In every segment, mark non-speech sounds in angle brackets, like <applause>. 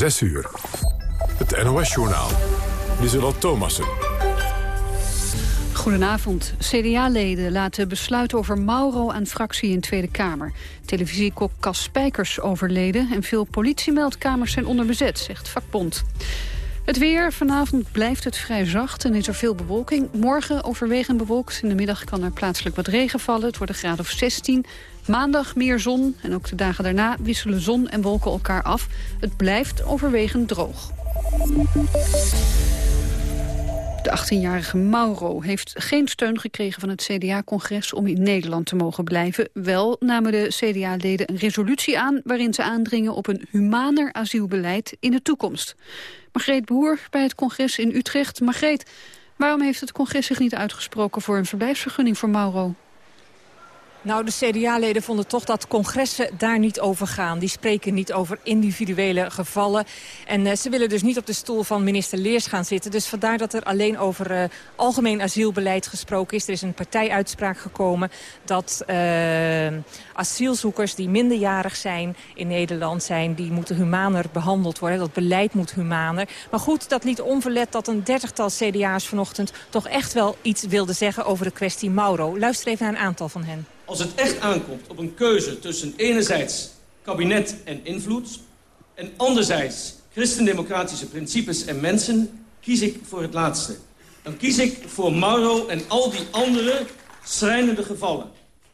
6 uur. Het NOS-journaal. Lieselot Thomassen. Goedenavond. CDA-leden laten besluiten over Mauro aan fractie in Tweede Kamer. Televisiekok Cas Spijkers overleden... en veel politiemeldkamers zijn onder bezet, zegt vakbond. Het weer. Vanavond blijft het vrij zacht en is er veel bewolking. Morgen overwegend bewolkt. In de middag kan er plaatselijk wat regen vallen. Het wordt een graad of 16. Maandag meer zon en ook de dagen daarna wisselen zon en wolken elkaar af. Het blijft overwegend droog. De 18-jarige Mauro heeft geen steun gekregen van het CDA-congres om in Nederland te mogen blijven. Wel namen de CDA-leden een resolutie aan waarin ze aandringen op een humaner asielbeleid in de toekomst. Margreet Boer bij het congres in Utrecht. Margreet, waarom heeft het congres zich niet uitgesproken voor een verblijfsvergunning voor Mauro? Nou, de CDA-leden vonden toch dat congressen daar niet over gaan. Die spreken niet over individuele gevallen. En uh, ze willen dus niet op de stoel van minister Leers gaan zitten. Dus vandaar dat er alleen over uh, algemeen asielbeleid gesproken is. Er is een partijuitspraak gekomen dat uh, asielzoekers die minderjarig zijn in Nederland zijn... die moeten humaner behandeld worden. Dat beleid moet humaner. Maar goed, dat liet onverlet dat een dertigtal CDA's vanochtend... toch echt wel iets wilde zeggen over de kwestie Mauro. Luister even naar een aantal van hen. Als het echt aankomt op een keuze tussen enerzijds kabinet en invloed... en anderzijds christendemocratische principes en mensen... kies ik voor het laatste. Dan kies ik voor Mauro en al die andere schrijnende gevallen.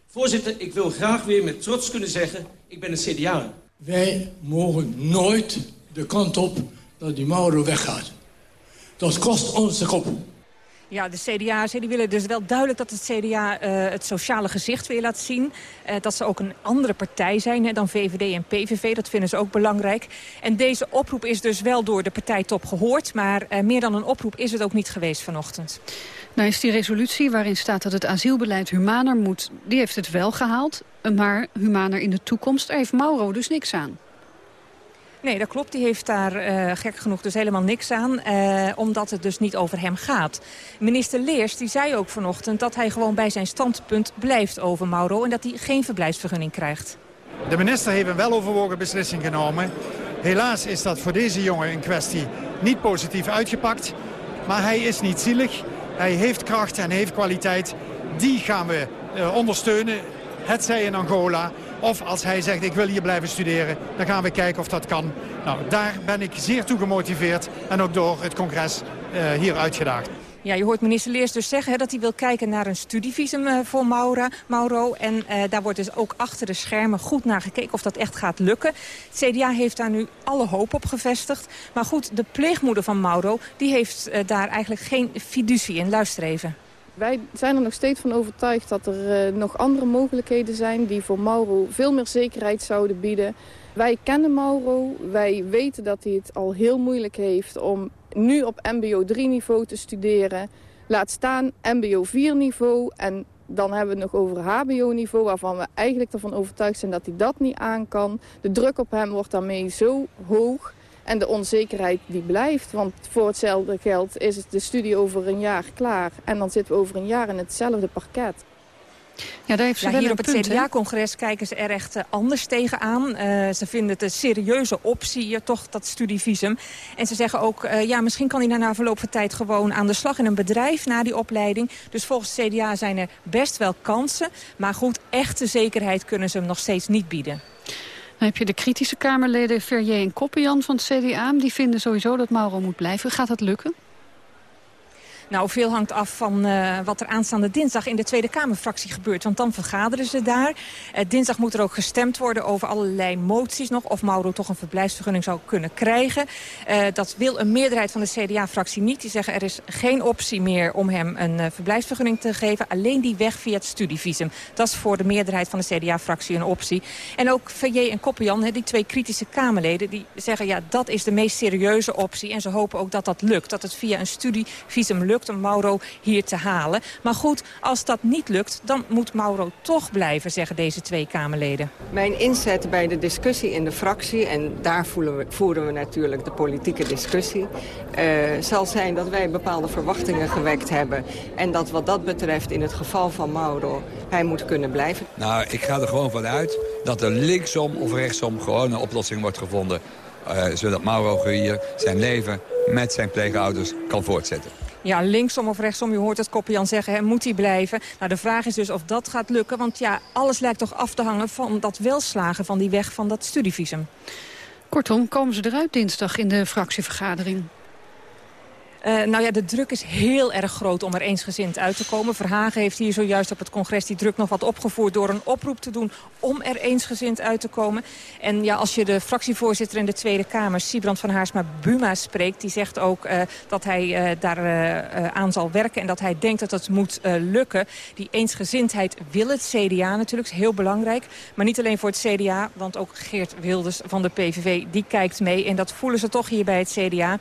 Voorzitter, ik wil graag weer met trots kunnen zeggen... ik ben een CDA. Wij mogen nooit de kant op dat die Mauro weggaat. Dat kost ons de kop. Ja, de CDA's die willen dus wel duidelijk dat het CDA uh, het sociale gezicht weer laat zien. Uh, dat ze ook een andere partij zijn hè, dan VVD en PVV. Dat vinden ze ook belangrijk. En deze oproep is dus wel door de partijtop gehoord. Maar uh, meer dan een oproep is het ook niet geweest vanochtend. Nou is die resolutie waarin staat dat het asielbeleid humaner moet... die heeft het wel gehaald, maar humaner in de toekomst. Daar heeft Mauro dus niks aan. Nee, dat klopt. Die heeft daar uh, gek genoeg dus helemaal niks aan. Uh, omdat het dus niet over hem gaat. Minister Leers die zei ook vanochtend dat hij gewoon bij zijn standpunt blijft over Mauro. En dat hij geen verblijfsvergunning krijgt. De minister heeft een weloverwogen beslissing genomen. Helaas is dat voor deze jongen in kwestie niet positief uitgepakt. Maar hij is niet zielig. Hij heeft kracht en heeft kwaliteit. Die gaan we uh, ondersteunen. Het zij in Angola. Of als hij zegt ik wil hier blijven studeren, dan gaan we kijken of dat kan. Nou, daar ben ik zeer toe gemotiveerd en ook door het congres uh, hier uitgedaagd. Ja, je hoort minister Leers dus zeggen hè, dat hij wil kijken naar een studievisum uh, voor Maura, Mauro. En uh, daar wordt dus ook achter de schermen goed naar gekeken of dat echt gaat lukken. Het CDA heeft daar nu alle hoop op gevestigd. Maar goed, de pleegmoeder van Mauro die heeft daar eigenlijk geen fiducie in. Luister even. Wij zijn er nog steeds van overtuigd dat er uh, nog andere mogelijkheden zijn... die voor Mauro veel meer zekerheid zouden bieden. Wij kennen Mauro. Wij weten dat hij het al heel moeilijk heeft om nu op mbo 3-niveau te studeren. Laat staan mbo 4-niveau en dan hebben we het nog over hbo-niveau... waarvan we eigenlijk ervan overtuigd zijn dat hij dat niet aan kan. De druk op hem wordt daarmee zo hoog... En de onzekerheid die blijft, want voor hetzelfde geld is de studie over een jaar klaar. En dan zitten we over een jaar in hetzelfde parket. Ja, daar heeft ze ja, wel hier een op het? CDA-congres kijken ze er echt uh, anders tegenaan. Uh, ze vinden het een serieuze optie, uh, toch, dat studievisum. En ze zeggen ook, uh, ja, misschien kan hij na verloop van tijd gewoon aan de slag in een bedrijf na die opleiding. Dus volgens het CDA zijn er best wel kansen. Maar goed, echte zekerheid kunnen ze hem nog steeds niet bieden. Dan heb je de kritische Kamerleden Verrier en Koppenjan van het CDA. Die vinden sowieso dat Mauro moet blijven. Gaat dat lukken? Nou, veel hangt af van uh, wat er aanstaande dinsdag in de Tweede Kamerfractie gebeurt. Want dan vergaderen ze daar. Uh, dinsdag moet er ook gestemd worden over allerlei moties nog. Of Mauro toch een verblijfsvergunning zou kunnen krijgen. Uh, dat wil een meerderheid van de CDA-fractie niet. Die zeggen er is geen optie meer om hem een verblijfsvergunning te geven. Alleen die weg via het studievisum. Dat is voor de meerderheid van de CDA-fractie een optie. En ook VJ en Koppenjan, die twee kritische Kamerleden... die zeggen ja, dat is de meest serieuze optie. En ze hopen ook dat dat lukt. Dat het via een studievisum lukt lukt om Mauro hier te halen. Maar goed, als dat niet lukt, dan moet Mauro toch blijven, zeggen deze twee Kamerleden. Mijn inzet bij de discussie in de fractie, en daar we, voeren we natuurlijk de politieke discussie, uh, zal zijn dat wij bepaalde verwachtingen gewekt hebben. En dat wat dat betreft in het geval van Mauro, hij moet kunnen blijven. Nou, ik ga er gewoon vanuit dat er linksom of rechtsom gewoon een oplossing wordt gevonden. zodat Mauro hier zijn leven met zijn pleegouders kan voortzetten. Ja, linksom of rechtsom, je hoort het Koppian zeggen, hè, moet hij blijven. Nou, de vraag is dus of dat gaat lukken. Want ja, alles lijkt toch af te hangen van dat welslagen van die weg van dat studievisum. Kortom, komen ze eruit dinsdag in de fractievergadering? Uh, nou ja, de druk is heel erg groot om er eensgezind uit te komen. Verhagen heeft hier zojuist op het congres die druk nog wat opgevoerd... door een oproep te doen om er eensgezind uit te komen. En ja, als je de fractievoorzitter in de Tweede Kamer, Sibrand van Haarsma-Buma, spreekt... die zegt ook uh, dat hij uh, daar aan zal werken en dat hij denkt dat het moet lukken. Die eensgezindheid wil het CDA natuurlijk, is heel belangrijk. Maar niet alleen voor het CDA, want ook Geert Wilders van de PVV, die kijkt mee. En dat voelen ze toch hier bij het CDA.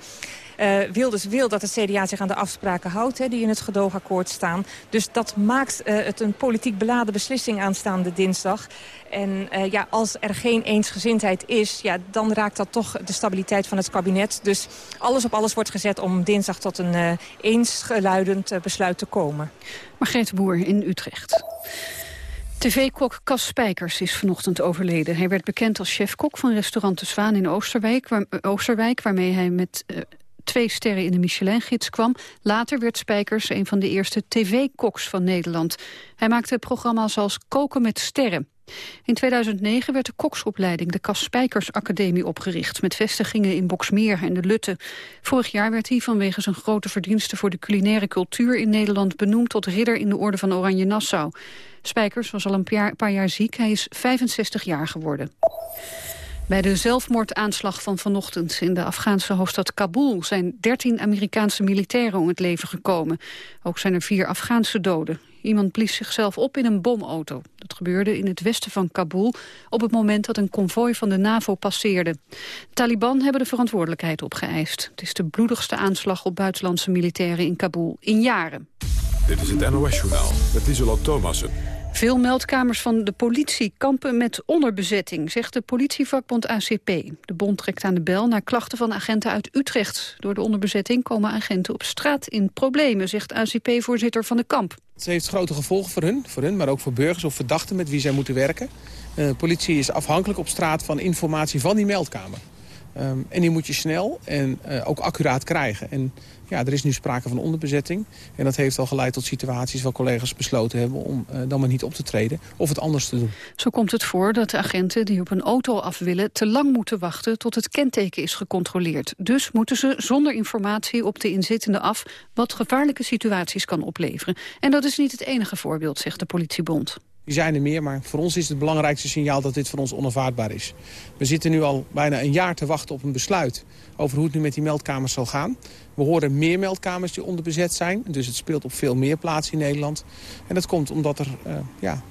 Uh, Wilders wil dat het CDA zich aan de afspraken houdt hè, die in het gedoogakkoord staan. Dus dat maakt uh, het een politiek beladen beslissing aanstaande dinsdag. En uh, ja, als er geen eensgezindheid is, ja, dan raakt dat toch de stabiliteit van het kabinet. Dus alles op alles wordt gezet om dinsdag tot een eensgeluidend besluit te komen. Margreet Boer in Utrecht. TV-kok Cas Spijkers is vanochtend overleden. Hij werd bekend als chefkok van restaurant De Zwaan in Oosterwijk, Oosterwijk waarmee hij met twee sterren in de Michelin-gids kwam. Later werd Spijkers een van de eerste tv-koks van Nederland. Hij maakte programma's als Koken met Sterren. In 2009 werd de koksopleiding de Cas Spijkers Academie opgericht... met vestigingen in Boksmeer en de Lutte. Vorig jaar werd hij vanwege zijn grote verdiensten... voor de culinaire cultuur in Nederland benoemd tot ridder in de Orde van Oranje Nassau. Spijkers was al een paar, paar jaar ziek, hij is 65 jaar geworden. Bij de zelfmoordaanslag van vanochtend in de Afghaanse hoofdstad Kabul zijn 13 Amerikaanse militairen om het leven gekomen. Ook zijn er vier Afghaanse doden. Iemand blies zichzelf op in een bomauto. Dat gebeurde in het westen van Kabul op het moment dat een konvooi van de NAVO passeerde. De Taliban hebben de verantwoordelijkheid opgeëist. Het is de bloedigste aanslag op buitenlandse militairen in Kabul in jaren. Dit is het NOS-journaal met Isola Thomassen. Veel meldkamers van de politie kampen met onderbezetting, zegt de politievakbond ACP. De bond trekt aan de bel naar klachten van agenten uit Utrecht. Door de onderbezetting komen agenten op straat in problemen, zegt ACP-voorzitter Van de Kamp. Het heeft grote gevolgen voor hun, voor hun, maar ook voor burgers of verdachten met wie zij moeten werken. De uh, politie is afhankelijk op straat van informatie van die meldkamer. Um, en die moet je snel en uh, ook accuraat krijgen. En ja, er is nu sprake van onderbezetting. En dat heeft al geleid tot situaties waar collega's besloten hebben... om uh, dan maar niet op te treden of het anders te doen. Zo komt het voor dat de agenten die op een auto af willen... te lang moeten wachten tot het kenteken is gecontroleerd. Dus moeten ze zonder informatie op de inzittende af... wat gevaarlijke situaties kan opleveren. En dat is niet het enige voorbeeld, zegt de politiebond. Die zijn er meer, maar voor ons is het belangrijkste signaal dat dit voor ons onaanvaardbaar is. We zitten nu al bijna een jaar te wachten op een besluit over hoe het nu met die meldkamers zal gaan. We horen meer meldkamers die onderbezet zijn, dus het speelt op veel meer plaatsen in Nederland. En dat komt omdat er uh, ja,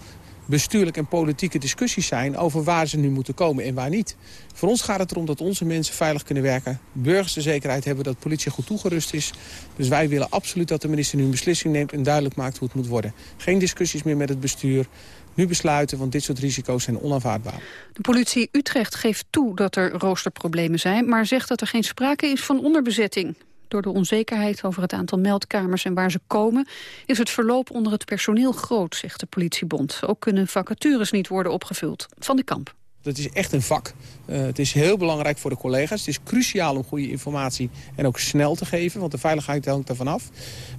bestuurlijk en politieke discussies zijn over waar ze nu moeten komen en waar niet. Voor ons gaat het erom dat onze mensen veilig kunnen werken. Burgers de zekerheid hebben dat politie goed toegerust is. Dus wij willen absoluut dat de minister nu een beslissing neemt en duidelijk maakt hoe het moet worden. Geen discussies meer met het bestuur. Nu besluiten, want dit soort risico's zijn onaanvaardbaar. De politie Utrecht geeft toe dat er roosterproblemen zijn... maar zegt dat er geen sprake is van onderbezetting. Door de onzekerheid over het aantal meldkamers en waar ze komen... is het verloop onder het personeel groot, zegt de politiebond. Ook kunnen vacatures niet worden opgevuld. Van de Kamp. Dat is echt een vak. Uh, het is heel belangrijk voor de collega's. Het is cruciaal om goede informatie en ook snel te geven, want de veiligheid hangt ervan af.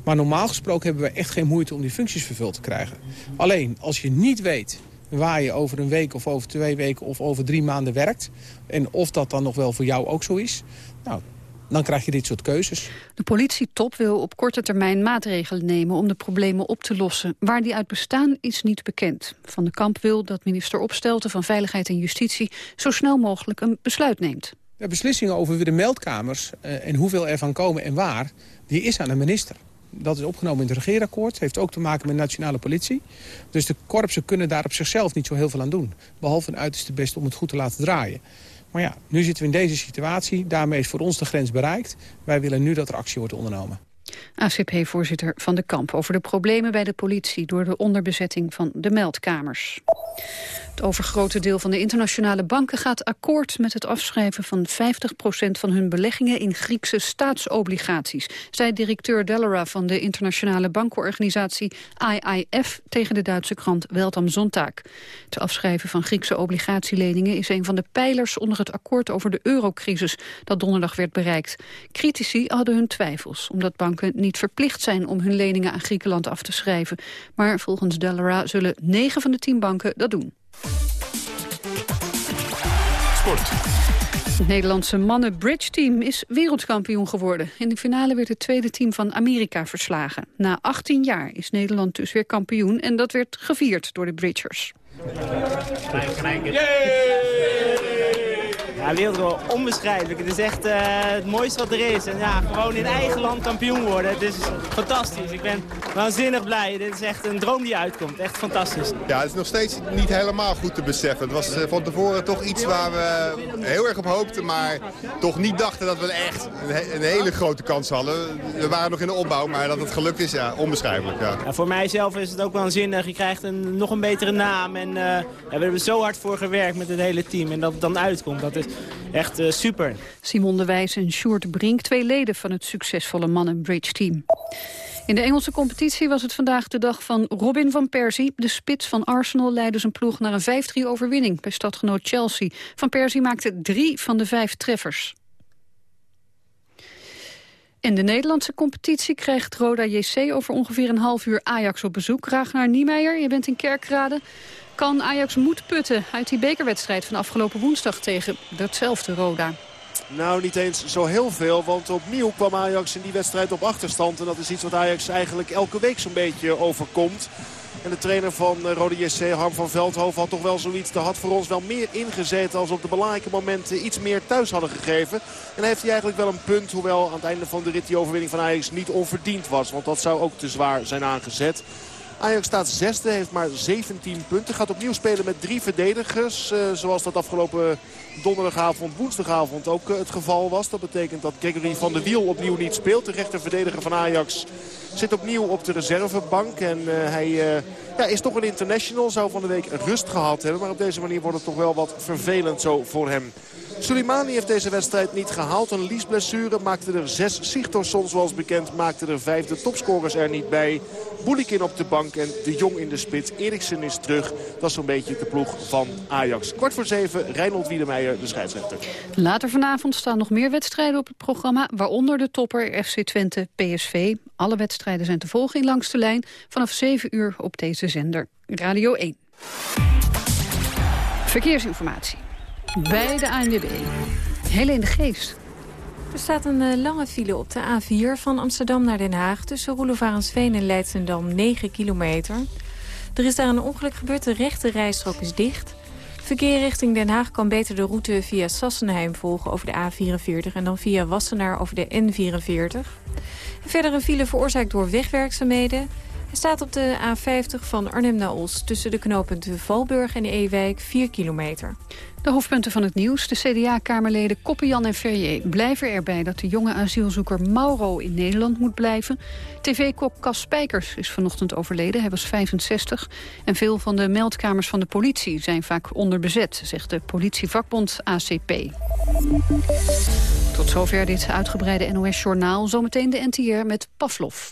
Maar normaal gesproken hebben we echt geen moeite om die functies vervuld te krijgen. Alleen, als je niet weet waar je over een week of over twee weken of over drie maanden werkt... en of dat dan nog wel voor jou ook zo is... Nou, dan krijg je dit soort keuzes. De politietop wil op korte termijn maatregelen nemen om de problemen op te lossen. Waar die uit bestaan is niet bekend. Van de Kamp wil dat minister Opstelten van Veiligheid en Justitie zo snel mogelijk een besluit neemt. De beslissingen over de meldkamers uh, en hoeveel er van komen en waar, die is aan de minister. Dat is opgenomen in het regeerakkoord. heeft ook te maken met nationale politie. Dus de korpsen kunnen daar op zichzelf niet zo heel veel aan doen. Behalve een uiterste best om het goed te laten draaien. Maar ja, nu zitten we in deze situatie. Daarmee is voor ons de grens bereikt. Wij willen nu dat er actie wordt ondernomen. ACP-voorzitter Van de Kamp over de problemen bij de politie... door de onderbezetting van de meldkamers. Het overgrote deel van de internationale banken gaat akkoord met het afschrijven van 50% van hun beleggingen in Griekse staatsobligaties, zei directeur Dellera van de internationale bankenorganisatie IIF tegen de Duitse krant Welt am Sonntag. Het afschrijven van Griekse obligatieleningen is een van de pijlers onder het akkoord over de eurocrisis dat donderdag werd bereikt. Critici hadden hun twijfels, omdat banken niet verplicht zijn om hun leningen aan Griekenland af te schrijven. Maar volgens Dellera zullen 9 van de 10 banken dat doen. Sport. Het Nederlandse mannen bridge team is wereldkampioen geworden. In de finale werd het tweede team van Amerika verslagen. Na 18 jaar is Nederland dus weer kampioen en dat werd gevierd door de bridgers. Ja, wereldgoal, onbeschrijfelijk. Het is echt uh, het mooiste wat er is. En ja, gewoon in eigen land kampioen worden. Het is fantastisch. Ik ben waanzinnig blij. Dit is echt een droom die uitkomt. Echt fantastisch. Ja, het is nog steeds niet helemaal goed te beseffen. Het was uh, van tevoren toch iets waar we heel erg op hoopten, maar toch niet dachten dat we echt een, een, hele grote kans hadden. We waren nog in de opbouw, maar dat het gelukt is, ja, onbeschrijfelijk. Ja. ja voor mijzelf is het ook waanzinnig. Je krijgt een, nog een betere naam. En uh, ja, we hebben er zo hard voor gewerkt met het hele team. En dat het dan uitkomt, dat is echt uh, super. Simon de Wijs en Sjoerd Brink, twee leden van het succesvolle mannen-bridge team. In de Engelse competitie was het vandaag de dag van Robin van Persie. De spits van Arsenal leidde zijn ploeg naar een 5-3 overwinning bij stadgenoot Chelsea. Van Persie maakte drie van de vijf treffers. In de Nederlandse competitie krijgt Roda JC over ongeveer een half uur Ajax op bezoek. Ragnar Niemeyer, je bent in Kerkrade. Kan Ajax moed putten uit die bekerwedstrijd van afgelopen woensdag tegen datzelfde Roda? Nou, niet eens zo heel veel, want opnieuw kwam Ajax in die wedstrijd op achterstand. En dat is iets wat Ajax eigenlijk elke week zo'n beetje overkomt. En de trainer van Rode JC, Harm van Veldhoven, had toch wel zoiets. Er had voor ons wel meer ingezeten als op de belangrijke momenten iets meer thuis hadden gegeven. En heeft hij eigenlijk wel een punt, hoewel aan het einde van de rit die overwinning van Ajax niet onverdiend was. Want dat zou ook te zwaar zijn aangezet. Ajax staat zesde, heeft maar 17 punten. Gaat opnieuw spelen met drie verdedigers. Uh, zoals dat afgelopen donderdagavond, woensdagavond ook uh, het geval was. Dat betekent dat Gregory van der Wiel opnieuw niet speelt. De rechterverdediger van Ajax zit opnieuw op de reservebank. En uh, hij ja, is toch een international. Zou van de week rust gehad hebben. Maar op deze manier wordt het toch wel wat vervelend zo voor hem. Soleimani heeft deze wedstrijd niet gehaald. Een liesblessure maakte er zes. Sigtorsson, zoals bekend, maakte er vijf. De topscorers er niet bij. Boelikin op de bank en De Jong in de spits. Eriksen is terug. Dat is zo'n beetje de ploeg van Ajax. Kwart voor zeven, Reinhold Wiedemeijer, de scheidsrechter. Later vanavond staan nog meer wedstrijden op het programma. Waaronder de topper FC Twente PSV. Alle wedstrijden zijn te volgen in Langste Lijn. Vanaf 7 uur op deze zender Radio 1. Verkeersinformatie. Bij de ANWB. Hele in de geest. Er staat een uh, lange file op de A4 van Amsterdam naar Den Haag... tussen Roelofarensveen en Leidsendam, 9 kilometer. Er is daar een ongeluk gebeurd, de rechte rijstrook is dicht. Verkeer richting Den Haag kan beter de route via Sassenheim volgen over de A44... en dan via Wassenaar over de N44. En verder een file veroorzaakt door wegwerkzaamheden. Hij staat op de A50 van Arnhem naar Os... tussen de knooppunten Valburg en Ewijk, 4 kilometer. De hoofdpunten van het nieuws. De CDA-kamerleden Koppenjan en Ferrier blijven erbij... dat de jonge asielzoeker Mauro in Nederland moet blijven. TV-kok Cas Spijkers is vanochtend overleden. Hij was 65. En veel van de meldkamers van de politie zijn vaak onderbezet... zegt de politievakbond ACP. Tot zover dit uitgebreide NOS-journaal. Zometeen de NTR met Pavlov.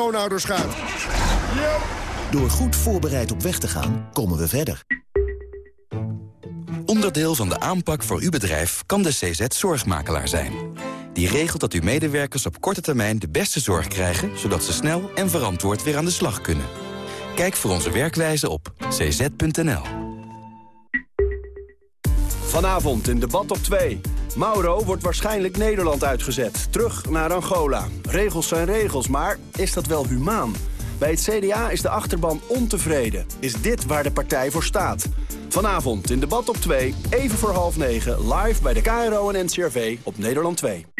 schoonouders gaat. Door goed voorbereid op weg te gaan, komen we verder. Onderdeel van de aanpak voor uw bedrijf kan de CZ Zorgmakelaar zijn. Die regelt dat uw medewerkers op korte termijn de beste zorg krijgen... zodat ze snel en verantwoord weer aan de slag kunnen. Kijk voor onze werkwijze op cz.nl. Vanavond in debat op 2. Mauro wordt waarschijnlijk Nederland uitgezet. Terug naar Angola. Regels zijn regels, maar is dat wel humaan? Bij het CDA is de achterban ontevreden. Is dit waar de partij voor staat? Vanavond in debat op 2, even voor half 9, live bij de KRO en NCRV op Nederland 2.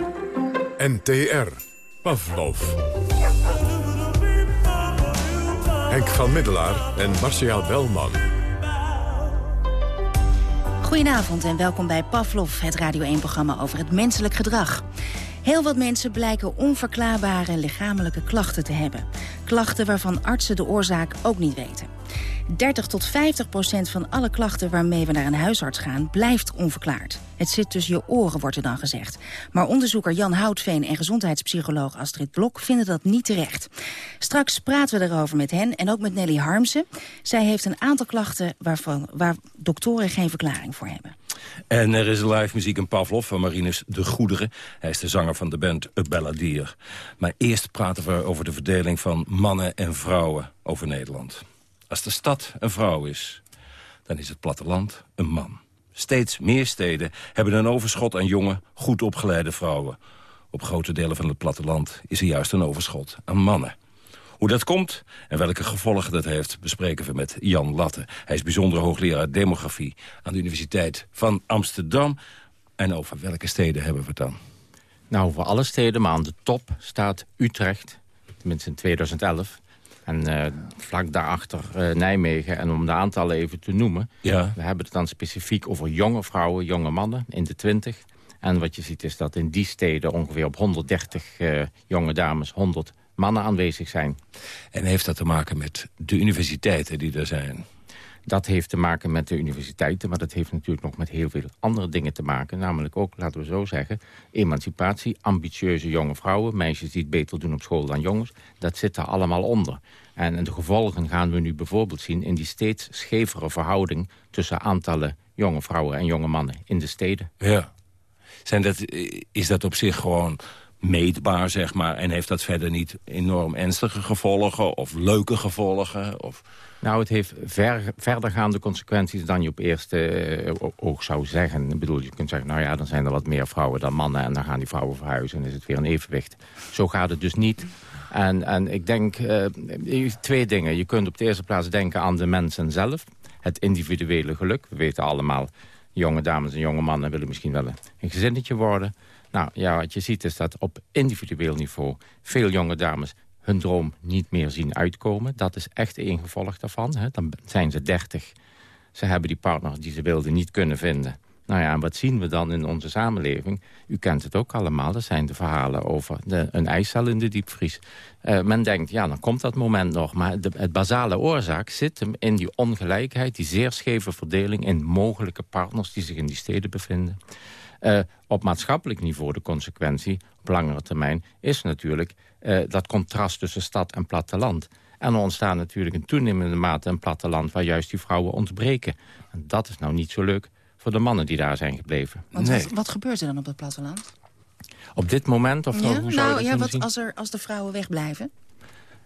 NTR. Pavlov. Henk van Middelaar en Marcia Belman. Goedenavond en welkom bij Pavlov, het Radio 1-programma over het menselijk gedrag. Heel wat mensen blijken onverklaarbare lichamelijke klachten te hebben. Klachten waarvan artsen de oorzaak ook niet weten. 30 tot 50 procent van alle klachten waarmee we naar een huisarts gaan... blijft onverklaard. Het zit tussen je oren, wordt er dan gezegd. Maar onderzoeker Jan Houtveen en gezondheidspsycholoog Astrid Blok... vinden dat niet terecht. Straks praten we erover met hen en ook met Nelly Harmsen. Zij heeft een aantal klachten waarvan, waar doktoren geen verklaring voor hebben. En er is live muziek in Pavlov van Marinus de Goederen. Hij is de zanger van de band A Balladier. Maar eerst praten we over de verdeling van mannen en vrouwen over Nederland. Als de stad een vrouw is, dan is het platteland een man. Steeds meer steden hebben een overschot aan jonge, goed opgeleide vrouwen. Op grote delen van het platteland is er juist een overschot aan mannen. Hoe dat komt en welke gevolgen dat heeft... bespreken we met Jan Latte. Hij is bijzonder hoogleraar demografie aan de Universiteit van Amsterdam. En over welke steden hebben we het dan? Nou, voor alle steden, maar aan de top staat Utrecht. Tenminste in 2011. En uh, vlak daarachter uh, Nijmegen. En om de aantallen even te noemen. Ja. We hebben het dan specifiek over jonge vrouwen, jonge mannen in de 20. En wat je ziet is dat in die steden ongeveer op 130 uh, jonge dames 100 mannen aanwezig zijn. En heeft dat te maken met de universiteiten die er zijn? Dat heeft te maken met de universiteiten, maar dat heeft natuurlijk nog met heel veel andere dingen te maken. Namelijk ook, laten we zo zeggen, emancipatie, ambitieuze jonge vrouwen, meisjes die het beter doen op school dan jongens. Dat zit er allemaal onder. En, en de gevolgen gaan we nu bijvoorbeeld zien in die steeds schevere verhouding tussen aantallen jonge vrouwen en jonge mannen in de steden. Ja. Zijn dat, is dat op zich gewoon meetbaar, zeg maar... en heeft dat verder niet enorm ernstige gevolgen of leuke gevolgen? Of... Nou, het heeft ver, verdergaande consequenties dan je op eerste oog zou zeggen. Ik bedoel, je kunt zeggen, nou ja, dan zijn er wat meer vrouwen dan mannen... en dan gaan die vrouwen verhuizen en is het weer een evenwicht. Zo gaat het dus niet. En, en ik denk uh, twee dingen. Je kunt op de eerste plaats denken aan de mensen zelf. Het individuele geluk. We weten allemaal, jonge dames en jonge mannen willen misschien wel een gezinnetje worden... Nou ja, wat je ziet is dat op individueel niveau veel jonge dames hun droom niet meer zien uitkomen. Dat is echt een gevolg daarvan. Hè. Dan zijn ze dertig. Ze hebben die partner die ze wilden niet kunnen vinden. Nou ja, en wat zien we dan in onze samenleving? U kent het ook allemaal, dat zijn de verhalen over de, een ijscel in de diepvries. Uh, men denkt, ja, dan komt dat moment nog. Maar de het basale oorzaak zit hem in die ongelijkheid... die zeer scheve verdeling in mogelijke partners die zich in die steden bevinden. Uh, op maatschappelijk niveau de consequentie, op langere termijn... is natuurlijk uh, dat contrast tussen stad en platteland. En er ontstaat natuurlijk in toenemende mate een platteland... waar juist die vrouwen ontbreken. En dat is nou niet zo leuk voor de mannen die daar zijn gebleven. Want nee. wat, wat, gebeurt er dan op het platteland? Op dit moment? Of Ja? hoe zou je Nou ja, wat als, er, als de vrouwen wegblijven?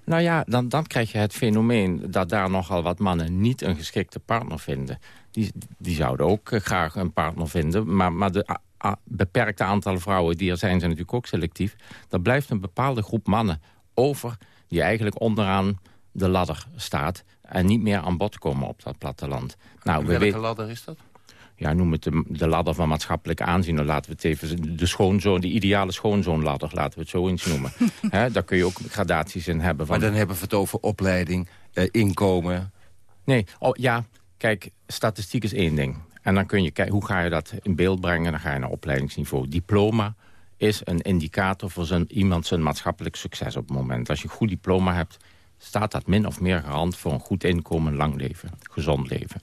Nou ja, dan, dan krijg je het fenomeen dat daar nogal wat mannen niet een geschikte partner vinden. Die, die zouden ook eh, graag een partner vinden. Maar, maar de a- a- beperkte aantal vrouwen die er zijn, zijn natuurlijk ook selectief. Er blijft een bepaalde groep mannen over die eigenlijk onderaan de ladder staat... en niet meer aan bod komen op dat platteland. Nou, we Welke weten- ladder is dat? ja, noem het de, de ladder van maatschappelijk aanzien. Dan laten we het even de schoonzoon, de ideale schoonzoonladder, laten we het zo eens noemen. <laughs> Hè, daar kun je ook gradaties in hebben. Van, Maar dan hebben we het over opleiding, eh, inkomen. Nee, oh, ja, kijk, statistiek is één ding. En dan kun je kijken, hoe ga je dat in beeld brengen? Dan ga je naar opleidingsniveau. Diploma is een indicator voor zijn, iemand zijn maatschappelijk succes op het moment. Als je een goed diploma hebt, staat dat min of meer garant voor een goed inkomen, lang leven, gezond leven.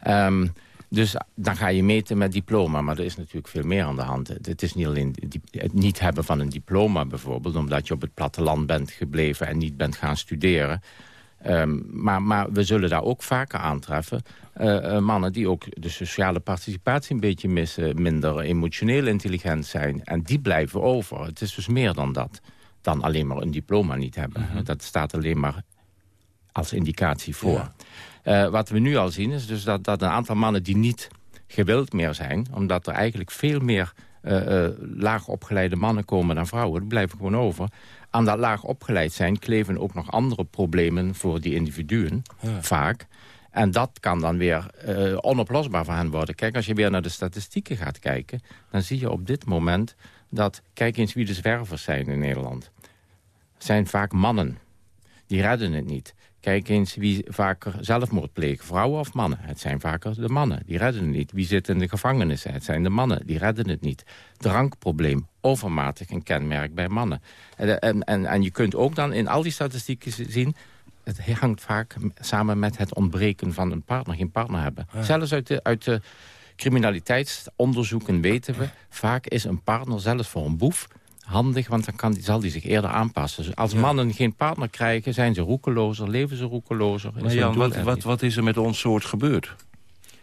Ehm, dus dan ga je meten met diploma, maar er is natuurlijk veel meer aan de hand. Het is niet alleen het niet hebben van een diploma bijvoorbeeld... omdat je op het platteland bent gebleven en niet bent gaan studeren... Ehm, maar, maar we zullen daar ook vaker aantreffen. eh, eh, mannen die ook de sociale participatie een beetje missen... minder emotioneel intelligent zijn. En die blijven over. Het is dus meer dan dat. Dan alleen maar een diploma niet hebben. Dat staat alleen maar als indicatie voor. Eh, wat we nu al zien is dus dat, dat een aantal mannen die niet gewild meer zijn... omdat er eigenlijk veel meer eh, laag opgeleide mannen komen dan vrouwen... die blijven gewoon over. Aan dat laag opgeleid zijn kleven ook nog andere problemen voor die individuen, vaak. En dat kan dan weer eh, onoplosbaar voor hen worden. Kijk, als je weer naar de statistieken gaat kijken... dan zie je op dit moment dat... kijk eens wie de zwervers zijn in Nederland. Zijn vaak mannen. Die redden het niet. Kijk eens wie vaker zelfmoord plegen, vrouwen of mannen. Het zijn vaker de mannen, die redden het niet. Wie zit in de gevangenissen? Het zijn de mannen, die redden het niet. Drankprobleem, overmatig een kenmerk bij mannen. En, en, en, en je kunt ook dan in al die statistieken zien... het hangt vaak samen met het ontbreken van een partner, geen partner hebben. Zelfs uit de, uit de criminaliteitsonderzoeken weten we... vaak is een partner zelfs voor een boef handig, want dan kan, die- zal die zich eerder aanpassen. Dus als mannen geen partner krijgen, zijn ze roekelozer, leven ze roekelozer. Maar Jan, wat, wat, wat is er met ons soort gebeurd?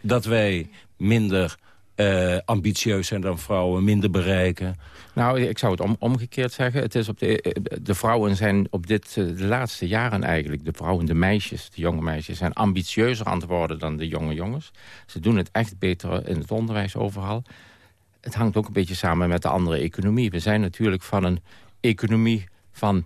Dat wij minder eh, ambitieus zijn dan vrouwen, minder bereiken. Nou, ik zou het om, omgekeerd zeggen. Het is op de, de vrouwen zijn op dit, eh, de laatste jaren eigenlijk... de vrouwen, de meisjes, de jonge meisjes... zijn ambitieuzer aan het worden dan de jonge jongens. Ze doen het echt beter in het onderwijs overal. Het hangt ook een beetje samen met de andere economie. We zijn natuurlijk van een economie van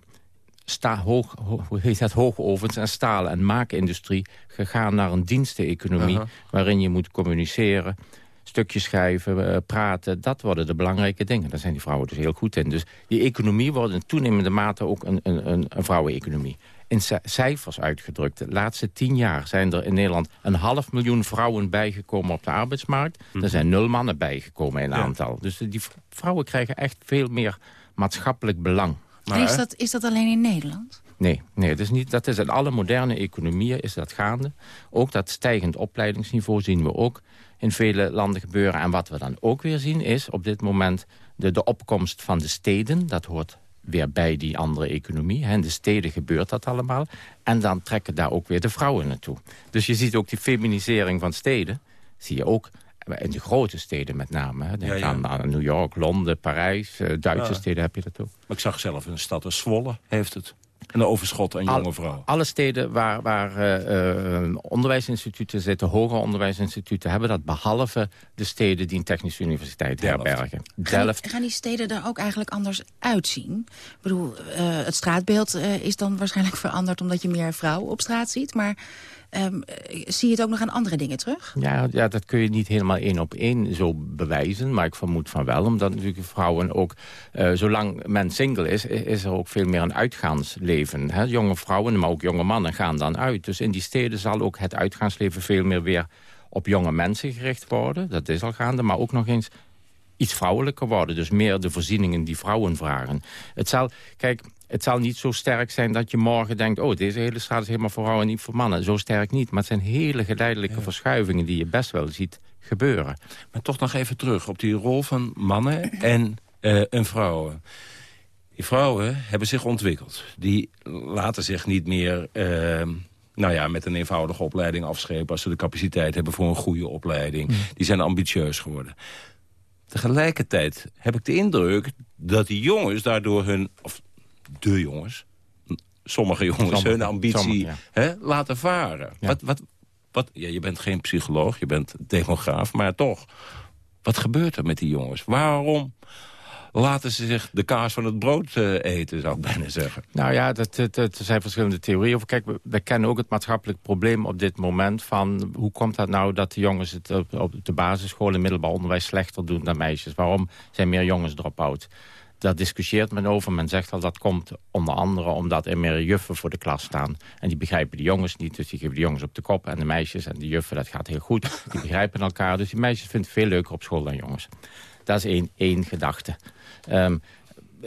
sta, hoog, ho- hoe heet dat, hoogovens en stalen en maakindustrie... gegaan naar een diensteneconomie... Waarin je moet communiceren, stukjes schrijven, eh, praten. Dat worden de belangrijke dingen. Daar zijn die vrouwen dus heel goed in. Dus die economie wordt in toenemende mate ook een, een, een, een vrouweneconomie. In ci- cijfers uitgedrukt, de laatste tien jaar zijn er in Nederland... een half miljoen vrouwen bijgekomen op de arbeidsmarkt. Er zijn nul mannen bijgekomen in aantal. Dus die vrouwen krijgen echt veel meer maatschappelijk belang. En is dat, is dat alleen in Nederland? Nee, nee dat, is niet, dat is in alle moderne economieën is dat gaande. Ook dat stijgend opleidingsniveau zien we ook in vele landen gebeuren. En wat we dan ook weer zien is op dit moment de, de opkomst van de steden. Dat hoort weer bij die andere economie. In de steden gebeurt dat allemaal. En dan trekken daar ook weer de vrouwen naartoe. Dus je ziet ook die feminisering van steden. Zie je ook in de grote steden met name. Denk Ja, ja. aan, aan New York, Londen, Parijs. eh, Duitse Ja. steden heb je dat ook. Maar ik zag zelf in een stad als Zwolle heeft het. Een overschot aan jonge vrouwen. Alle steden waar, waar eh, eh, onderwijsinstituten zitten, hoger onderwijsinstituten... hebben dat behalve de steden die een technische universiteit herbergen. Gaan Delft, gaan die steden er ook eigenlijk anders uitzien? Ik bedoel, eh, het straatbeeld eh, is dan waarschijnlijk veranderd... omdat je meer vrouwen op straat ziet. Maar ehm, eh, zie je het ook nog aan andere dingen terug? ja, ja, dat kun je niet helemaal één op één zo bewijzen. Maar ik vermoed van wel, omdat natuurlijk vrouwen ook... eh, zolang men single is, is er ook veel meer een uitgaansleven. Hè? Jonge vrouwen, maar ook jonge mannen gaan dan uit. Dus in die steden zal ook het uitgaansleven veel meer weer op jonge mensen gericht worden. Dat is al gaande, maar ook nog eens iets vrouwelijker worden. Dus meer de voorzieningen die vrouwen vragen. Het zal, kijk, het zal niet zo sterk zijn dat je morgen denkt... oh, deze hele straat is helemaal voor vrouwen en niet voor mannen. Zo sterk niet. Maar het zijn hele geleidelijke verschuivingen... die je best wel ziet gebeuren. Maar toch nog even terug op die rol van mannen en, en vrouwen. Die vrouwen hebben zich ontwikkeld. Die laten zich niet meer eh, nou ja, met een eenvoudige opleiding afschepen... als ze de capaciteit hebben voor een goede opleiding. Die zijn ambitieus geworden. Tegelijkertijd heb ik de indruk dat die jongens daardoor hun... of de jongens, sommige jongens Sommige, hun ambitie sommige, ja. hè, laten varen. Wat, wat, wat, ja, je bent geen psycholoog, je bent demograaf, maar toch. Wat gebeurt er met die jongens? Waarom laten ze zich de kaas van het brood eh, eten, zou ik bijna zeggen? Nou ja, er zijn verschillende theorieën over. Kijk, we, we kennen ook het maatschappelijk probleem op dit moment... van hoe komt dat nou dat de jongens het op, op de basisschool... en middelbaar onderwijs slechter doen dan meisjes? Waarom zijn meer jongens drop-out? Daar discussieert men over. Men zegt al dat komt onder andere omdat er meer juffen voor de klas staan. En die begrijpen de jongens niet, dus die geven de jongens op de kop. En de meisjes en de juffen, dat gaat heel goed. Die begrijpen elkaar, dus die meisjes vinden het veel leuker op school dan jongens. Dat is één, één gedachte. Ehm,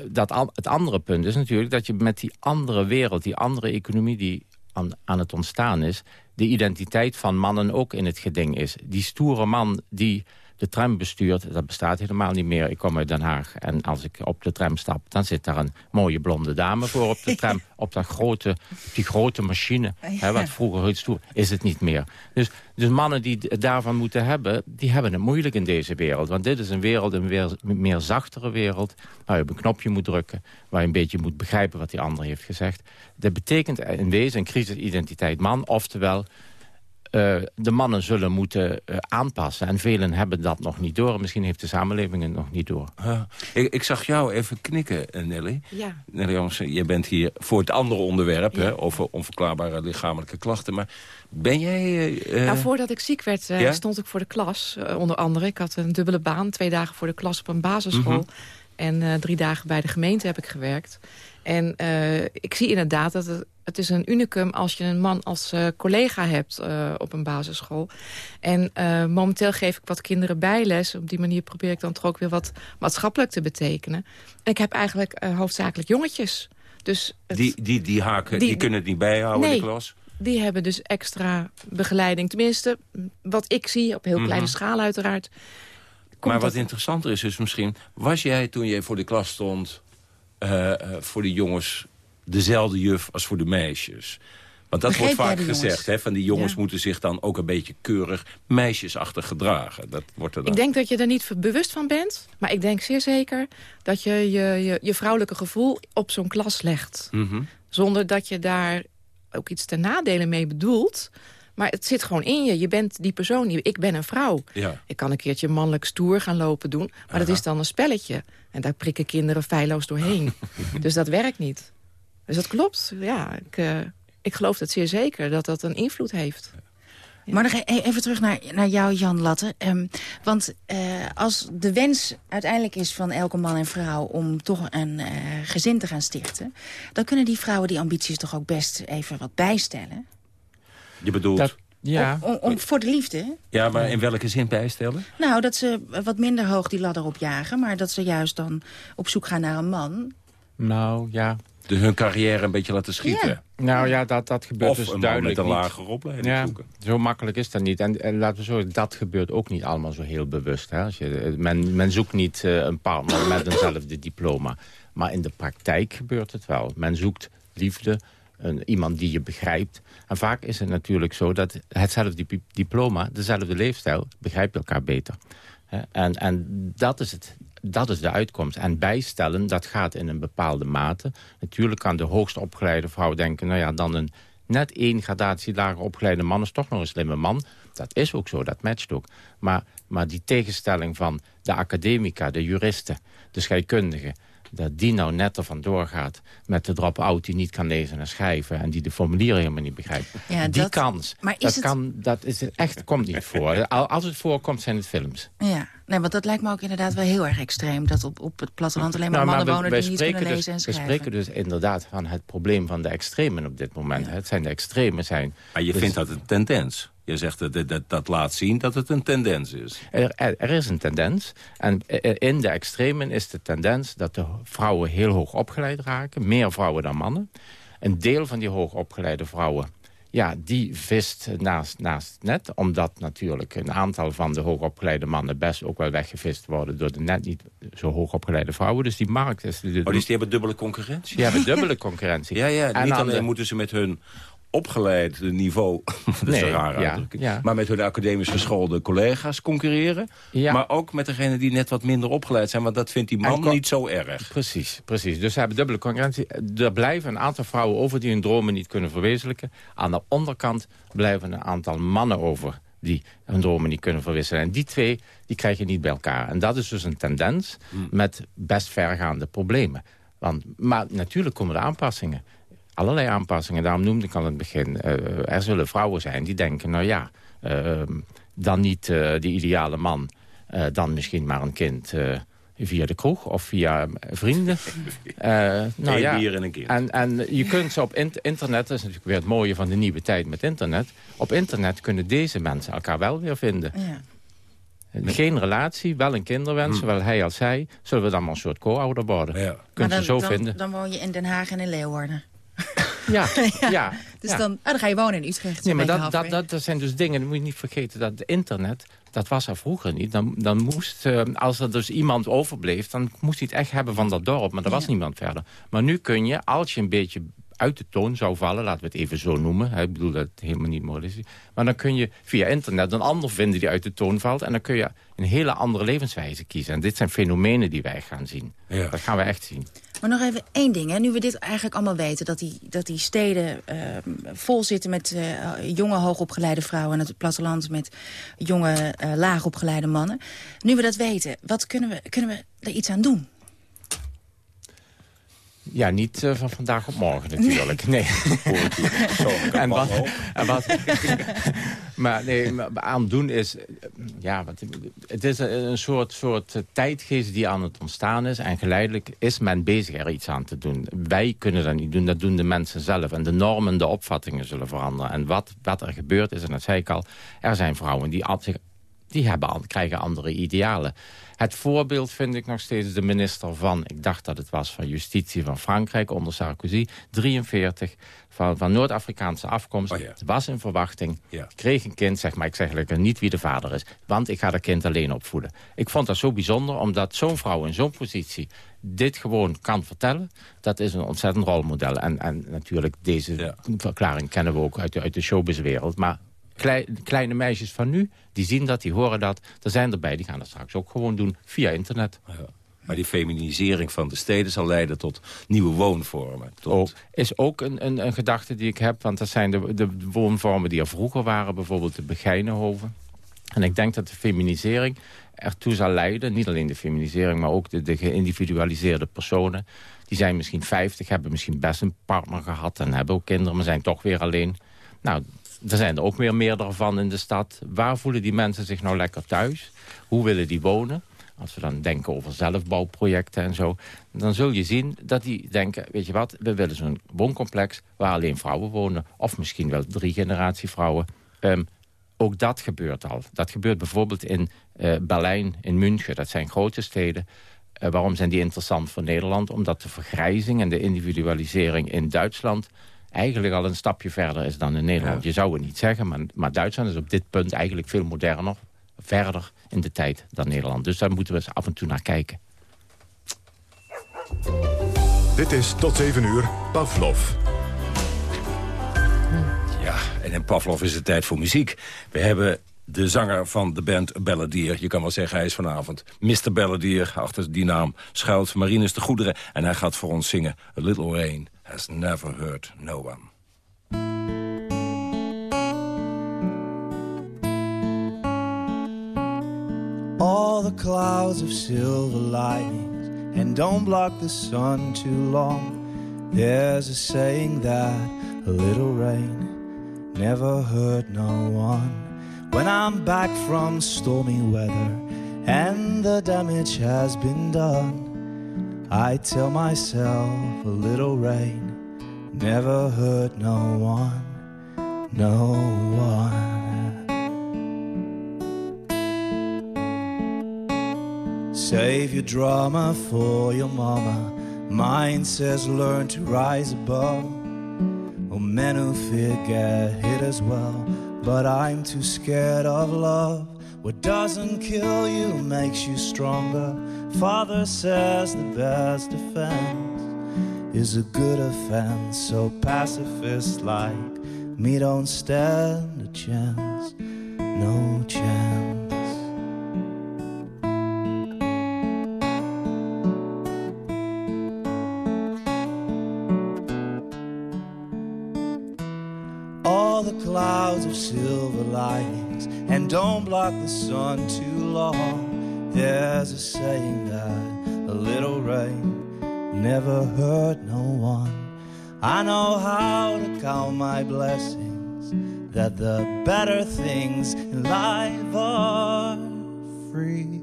dat, het andere punt is natuurlijk dat je met die andere wereld... die andere economie die aan het ontstaan is... de identiteit van mannen ook in het geding is. Die stoere man die de tram bestuurt, dat bestaat helemaal niet meer. Ik kom uit Den Haag en als ik op de tram stap... dan zit daar een mooie blonde dame voor op de <laughs> tram. op, dat grote, op die grote machine, hè, wat vroeger heel stoer, is het niet meer. Dus, dus mannen die het daarvan moeten hebben... die hebben het moeilijk in deze wereld. Want dit is een wereld, een weer, meer zachtere wereld... waar je op een knopje moet drukken... waar je een beetje moet begrijpen wat die ander heeft gezegd. Dat betekent in wezen een crisisidentiteit man. Oftewel, eh, de mannen zullen moeten eh, aanpassen. En velen hebben dat nog niet door. Misschien heeft de samenleving het nog niet door. Ik, ik zag jou even knikken, eh, Nelly. Ja. Nelly Jansen, je bent hier voor het andere onderwerp... Hè, over onverklaarbare lichamelijke klachten. Maar ben jij... Nou, voordat ik ziek werd, eh, ja? stond ik voor de klas. onder andere, ik had een dubbele baan. Twee dagen voor de klas op een basisschool. Mhm. En eh, drie dagen bij de gemeente heb ik gewerkt. En eh, ik zie inderdaad dat het, het is een unicum als je een man als eh, collega hebt eh, op een basisschool. En momenteel geef ik wat kinderen bijles. Op die manier probeer ik dan toch ook weer wat maatschappelijk te betekenen. En ik heb eigenlijk hoofdzakelijk jongetjes. Dus het- die, die, die haken, die, die- kunnen het niet bijhouden in de klas? die hebben dus extra begeleiding. Tenminste, wat ik zie, op heel kleine Mhm. schaal uiteraard. Maar wat interessanter is dus misschien... was jij toen je voor de klas stond... eh, eh, voor de jongens dezelfde juf als voor de meisjes? Want dat wordt vaak gezegd. Hè, van die jongens Ja. moeten zich dan ook een beetje keurig meisjesachtig gedragen. Dat wordt er dan... Ik denk dat je er niet bewust van bent. Maar ik denk zeer zeker dat je je, je, je vrouwelijke gevoel op zo'n klas legt. Mhm. Zonder dat je daar ook iets ten nadele mee bedoelt. Maar het zit gewoon in je. Je bent die persoon. Ik ben een vrouw. Ja. Ik kan een keertje mannelijk stoer gaan lopen doen. Maar dat is dan een spelletje. En daar prikken kinderen feilloos doorheen. <laughs> dus dat werkt niet. Dus dat klopt. Ja, ik, eh, ik geloof het zeer zeker dat dat een invloed heeft. Maar nog e- even terug naar, naar jou, Jan Latte. Ehm, want eh, als de wens uiteindelijk is van elke man en vrouw... om toch een eh, gezin te gaan stichten... dan kunnen die vrouwen die ambities toch ook best even wat bijstellen? Je bedoelt... Dat- ja. Om, om, voor de liefde, hè? Ja, maar in welke zin bijstellen? Nou, dat ze wat minder hoog die ladder opjagen... maar dat ze juist dan op zoek gaan naar een man. Nou, ja. Dus hun carrière een beetje laten schieten. Nou ja, dat, dat gebeurt Of dus een duidelijk met een niet. lagere opleiding ja, zoeken. Zo makkelijk is dat niet. En, en laten we zo dat gebeurt ook niet allemaal zo heel bewust. Hè? Als je, eh, men, men zoekt niet eh, een partner met eenzelfde diploma. Maar in de praktijk gebeurt het wel. Men zoekt liefde, een, iemand die je begrijpt. En vaak is het natuurlijk zo dat hetzelfde dip- diploma, dezelfde leefstijl, begrijpt elkaar beter. En, en dat is het. Dat is de uitkomst. En bijstellen, dat gaat in een bepaalde mate. Natuurlijk kan de hoogst opgeleide vrouw denken... nou ja, dan een net één gradatie lager opgeleide man... is toch nog een slimme man. Dat is ook zo, dat matcht ook. Maar, maar die tegenstelling van de academica, de juristen... de scheikundigen, dat die nou net er vandoor gaat... met de drop-out die niet kan lezen en schrijven... en die de formulieren helemaal niet begrijpt. Ja, die dat- kans, maar is dat, het- kan, dat is echt, komt niet voor. Al- Als het voorkomt, zijn het films. Ja, nee, want dat lijkt me ook inderdaad wel heel erg extreem... dat op, op het platteland alleen maar Nou, mannen we- wonen die niet kunnen dus- lezen en We schrijven. spreken dus inderdaad van het probleem van de extremen op dit moment. Het zijn de extremen zijn... Maar je dus- vindt dat een tendens. Je zegt dat, dat, dat, laat zien dat het een tendens is. Er, er, is een tendens. En eh, in de extremen is de tendens dat de vrouwen heel hoog opgeleid raken. Meer vrouwen dan mannen. Een deel van die hoogopgeleide vrouwen... Ja, die vist naast, naast het net. Omdat natuurlijk een aantal van de hoogopgeleide mannen... best ook wel weggevist worden door de net niet zo hoogopgeleide vrouwen. Dus die markt is... Oh, dus die hebben dubbele concurrentie? Die hebben <laughs> dubbele concurrentie. Ja, ja. En niet alleen de- moeten ze met hun opgeleid niveau, <laughs> dat is Nee, een rare ja, uitdrukking, ja. maar met hun academisch geschoolde collega's concurreren. Ja. Maar ook met degenen die net wat minder opgeleid zijn, want dat vindt die man niet zo erg. Precies, precies. Dus ze hebben dubbele concurrentie. Er blijven een aantal vrouwen over die hun dromen niet kunnen verwezenlijken. Aan de onderkant blijven een aantal mannen over die hun dromen niet kunnen verwisselen. En die twee die krijg je niet bij elkaar. En dat is dus een tendens met best vergaande problemen. Want, maar natuurlijk komen er aanpassingen. Allerlei aanpassingen. Daarom noemde ik al in het begin. eh, er zullen vrouwen zijn die denken, nou ja, eh, dan niet eh die ideale man. eh, dan misschien maar een kind eh, via de kroeg of via vrienden. <laughs> Eh, nou ja. bier en een kind. En, en je kunt ze op int- internet, dat is natuurlijk weer het mooie van de nieuwe tijd met internet. Op internet kunnen deze mensen elkaar wel weer vinden. Ja. Geen relatie, wel een kinderwens, Hm. zowel hij als zij. Zullen we dan maar een soort co-ouder worden. Ja. Kunt je zo dan, vinden. Dan woon je in Den Haag en in Leeuwarden. <laughs> Ja, ja. Dus ja. Dan, ah, dan ga je wonen in Utrecht. Nee, maar dat, dat, dat, dat zijn dus dingen, dat moet je niet vergeten. Dat internet, dat was er vroeger niet. Dan, dan moest, eh, als er dus iemand overbleef, dan moest hij het echt hebben van dat dorp. Maar er was Ja. niemand verder. Maar nu kun je, als je een beetje uit de toon zou vallen, laten we het even zo noemen. hè, Ik bedoel dat helemaal niet moralistisch. Maar dan kun je via internet een ander vinden die uit de toon valt. En dan kun je een hele andere levenswijze kiezen. En dit zijn fenomenen die wij gaan zien. Ja. Dat gaan we echt zien. Maar nog even één ding. Hè. Nu we dit eigenlijk allemaal weten... dat die, dat die steden eh, vol zitten met eh, jonge hoogopgeleide vrouwen... en het platteland met jonge eh, laagopgeleide mannen. Nu we dat weten, wat kunnen we, kunnen we er iets aan doen? Ja, niet eh, van vandaag op morgen natuurlijk. Nee. <laughs> en wat, en wat, <laughs> maar nee, maar aan doen is... eh, Ja, wat, het is een, soort, soort tijdgeest die aan het ontstaan is. En geleidelijk is men bezig er iets aan te doen. Wij kunnen dat niet doen, dat doen de mensen zelf. En de normen, de opvattingen zullen veranderen. En wat, wat er gebeurt is, en dat zei ik al... er zijn vrouwen die zich die hebben, krijgen andere idealen. Het voorbeeld vind ik nog steeds de minister van... ik dacht dat het was van Justitie van Frankrijk onder Sarkozy... 43, van, van Noord-Afrikaanse afkomst. Oh ja. Was in verwachting, Ja. kreeg een kind, zeg maar... ik zeg lekker niet wie de vader is... want ik ga dat kind alleen opvoeden. Ik vond dat zo bijzonder, omdat zo'n vrouw in zo'n positie... dit gewoon kan vertellen, dat is een ontzettend rolmodel. En, en natuurlijk, deze verklaring kennen we ook uit de, uit de showbizwereld... maar klei- kleine meisjes van nu, die zien dat, die horen dat. Er zijn erbij, die gaan dat straks ook gewoon doen via internet. Maar die feminisering van de steden zal leiden tot nieuwe woonvormen. Tot... Oh, is ook een, een, een gedachte die ik heb. Want dat zijn de, de woonvormen die er vroeger waren. Bijvoorbeeld de Begijnenhoven. En ik denk dat de feminisering ertoe zal leiden. Niet alleen de feminisering, maar ook de, de geïndividualiseerde personen. Die zijn misschien 50, hebben misschien best een partner gehad... en hebben ook kinderen, maar zijn toch weer alleen. Nou, er zijn er ook weer meerdere van in de stad. Waar voelen die mensen zich nou lekker thuis? Hoe willen die wonen? Als we dan denken over zelfbouwprojecten en zo... dan zul je zien dat die denken... weet je wat, we willen zo'n wooncomplex waar alleen vrouwen wonen. Of misschien wel drie generatie vrouwen. Ehm, ook dat gebeurt al. Dat gebeurt bijvoorbeeld in eh, Berlijn, in München. Dat zijn grote steden. Eh, waarom zijn die interessant voor Nederland? Omdat de vergrijzing en de individualisering in Duitsland... eigenlijk al een stapje verder is dan in Nederland. Je zou het niet zeggen, maar, maar Duitsland is op dit punt... eigenlijk veel moderner, verder in de tijd dan Nederland. Dus daar moeten we eens af en toe naar kijken. Dit is tot 7 uur Pavlov. Ja, en in Pavlov is het tijd voor muziek. We hebben de zanger van de band Balladier. Je kan wel zeggen, hij is vanavond Mr. Balladier. Achter die naam schuilt Marinus de Goederen. En hij gaat voor ons zingen A Little Rain Has Never Hurt No One. all the clouds of silver linings and don't block the sun too long. There's a saying that a little rain never hurt no one. When I'm back from stormy weather and the damage has been done, I tell myself a little rain never hurt no one, no one. Save your drama for your mama. Mine says learn to rise above. Oh, men who fear get hit as well. But I'm too scared of love. What doesn't kill you makes you stronger. Father says the best defense is a good offense. So pacifists like me don't stand a chance, no chance. Don't block the sun too long. There's a saying that a little rain never hurt no one. I know how to count my blessings, that the better things in life are free.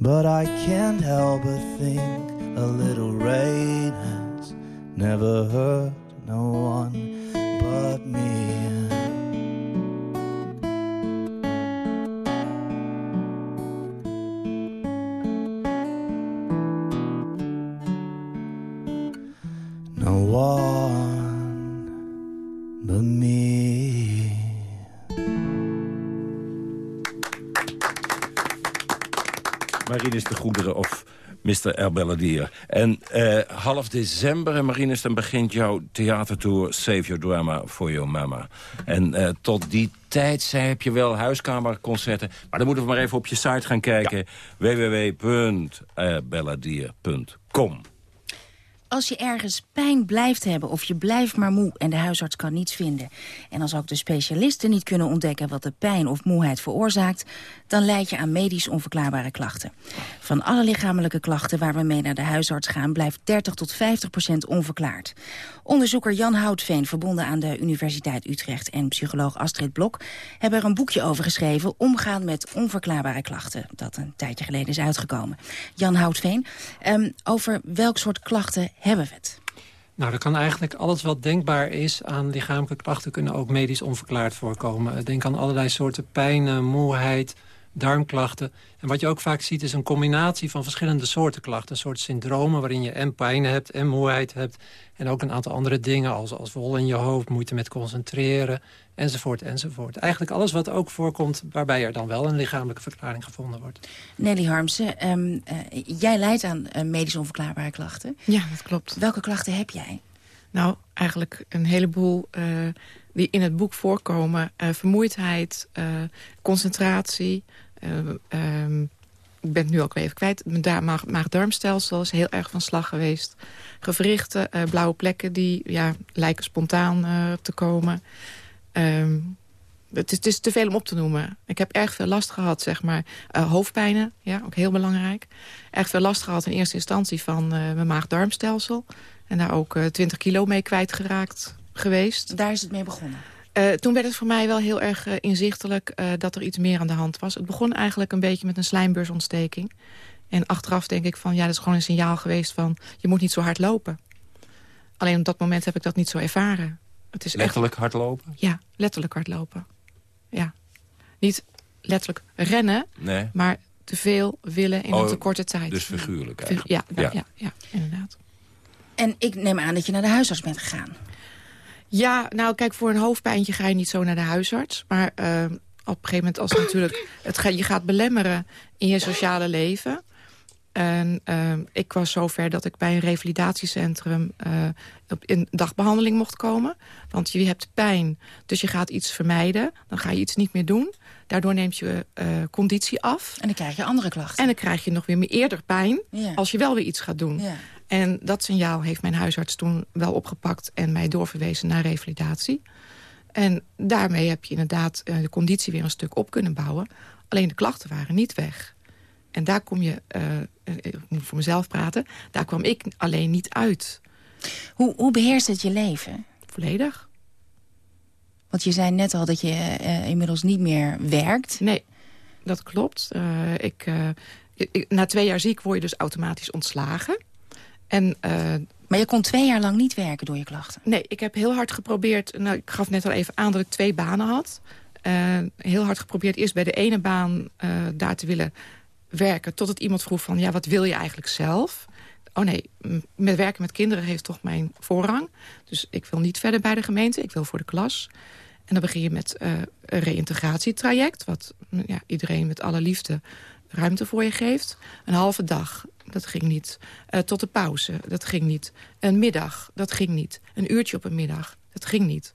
But I can't help but think a little rain has never hurt no one but me. Marinus de Goederen of Mr. Erbelladier. En eh, half december, en Marinus, dan begint jouw theatertour... Save Your Drama for Your Mama. En eh, tot die tijd zei, heb je wel huiskamerconcerten. Maar dan moeten we maar even op je site gaan kijken. www.erbelladier.com Als je ergens pijn blijft hebben of je blijft maar moe en de huisarts kan niets vinden... en als ook de specialisten niet kunnen ontdekken wat de pijn of moeheid veroorzaakt... dan leid je aan medisch onverklaarbare klachten. Van alle lichamelijke klachten waar we mee naar de huisarts gaan... blijft 30 tot 50 procent onverklaard. Onderzoeker Jan Houtveen, verbonden aan de Universiteit Utrecht... en psycholoog Astrid Blok hebben er een boekje over geschreven... Omgaan met onverklaarbare klachten, dat een tijdje geleden is uitgekomen. Jan Houtveen, um, over welk soort klachten hebben we het? Nou, er kan eigenlijk alles wat denkbaar is aan lichamelijke klachten... kunnen ook medisch onverklaard voorkomen. Denk aan allerlei soorten pijn, moeheid, darmklachten. En wat je ook vaak ziet is een combinatie van verschillende soorten klachten. Een soort syndromen waarin je en pijn hebt en moeheid hebt. En ook een aantal andere dingen als, als wol in je hoofd, moeite met concentreren, enzovoort, enzovoort. Eigenlijk alles wat ook voorkomt waarbij er dan wel een lichamelijke verklaring gevonden wordt. Nelly Harmsen, um, uh, jij leidt aan uh, medisch onverklaarbare klachten. Ja, dat klopt. Welke klachten heb jij? Nou, eigenlijk een heleboel uh, die in het boek voorkomen. vermoeidheid, concentratie, um, ik ben het nu ook even kwijt. Mijn maag-darmstelsel is heel erg van slag geweest. Gewrichten, uh, blauwe plekken die ja, lijken spontaan uh, te komen. Um, het, is, het is te veel om op te noemen. Ik heb erg veel last gehad, zeg maar. Uh, hoofdpijnen, ja, ook heel belangrijk. Erg veel last gehad in eerste instantie van mijn maag-darmstelsel. En daar ook 20 kilo mee kwijtgeraakt geweest. Daar is het mee begonnen? Uh, toen werd het voor mij wel heel erg uh, inzichtelijk uh, dat er iets meer aan de hand was. Het begon eigenlijk een beetje met een slijmbeursontsteking. En achteraf denk ik van, ja, dat is gewoon een signaal geweest van... je moet niet zo hard lopen. Alleen op dat moment heb ik dat niet zo ervaren. Het is letterlijk echt... hardlopen? Ja, letterlijk hardlopen. Ja. Niet letterlijk rennen, nee. maar te veel willen in oh, een te korte tijd. Dus figuurlijk eigenlijk. Ja, ja. ja, ja inderdaad. En ik neem aan dat je naar de huisarts bent gegaan. Ja, nou kijk, voor een hoofdpijntje ga je niet zo naar de huisarts. Maar uh, op een gegeven moment als natuurlijk het ga, je gaat belemmeren in je sociale leven. En uh, ik was zover dat ik bij een revalidatiecentrum uh, op, in dagbehandeling mocht komen. Want je hebt pijn, dus je gaat iets vermijden. Dan ga je iets niet meer doen. Daardoor neemt je uh, conditie af. En dan krijg je andere klachten. En dan krijg je nog weer meer eerder pijn als je wel weer iets gaat doen. En dat signaal heeft mijn huisarts toen wel opgepakt... en mij doorverwezen naar revalidatie. En daarmee heb je inderdaad uh, de conditie weer een stuk op kunnen bouwen. Alleen de klachten waren niet weg. En daar kom je, uh, ik moet voor mezelf praten... daar kwam ik alleen niet uit. Hoe, hoe beheerst het je leven? Volledig. Want je zei net al dat je uh, inmiddels niet meer werkt. Nee, dat klopt. ik, ik, na twee jaar ziek word je dus automatisch ontslagen... En, maar je kon twee jaar lang niet werken door je klachten? Nee, ik heb heel hard geprobeerd... Nou, ik gaf net al even aan dat ik twee banen had. Heel hard geprobeerd eerst bij de ene baan daar te willen werken... totdat iemand vroeg van, ja, wat wil je eigenlijk zelf? Oh nee, met werken met kinderen heeft toch mijn voorrang. Dus ik wil niet verder bij de gemeente, ik wil voor de klas. En dan begin je met een reïntegratietraject... wat ja, iedereen met alle liefde ruimte voor je geeft. Een halve dag, dat ging niet. Uh, tot de pauze, dat ging niet. Een middag, dat ging niet. Een uurtje op een middag, Het ging niet.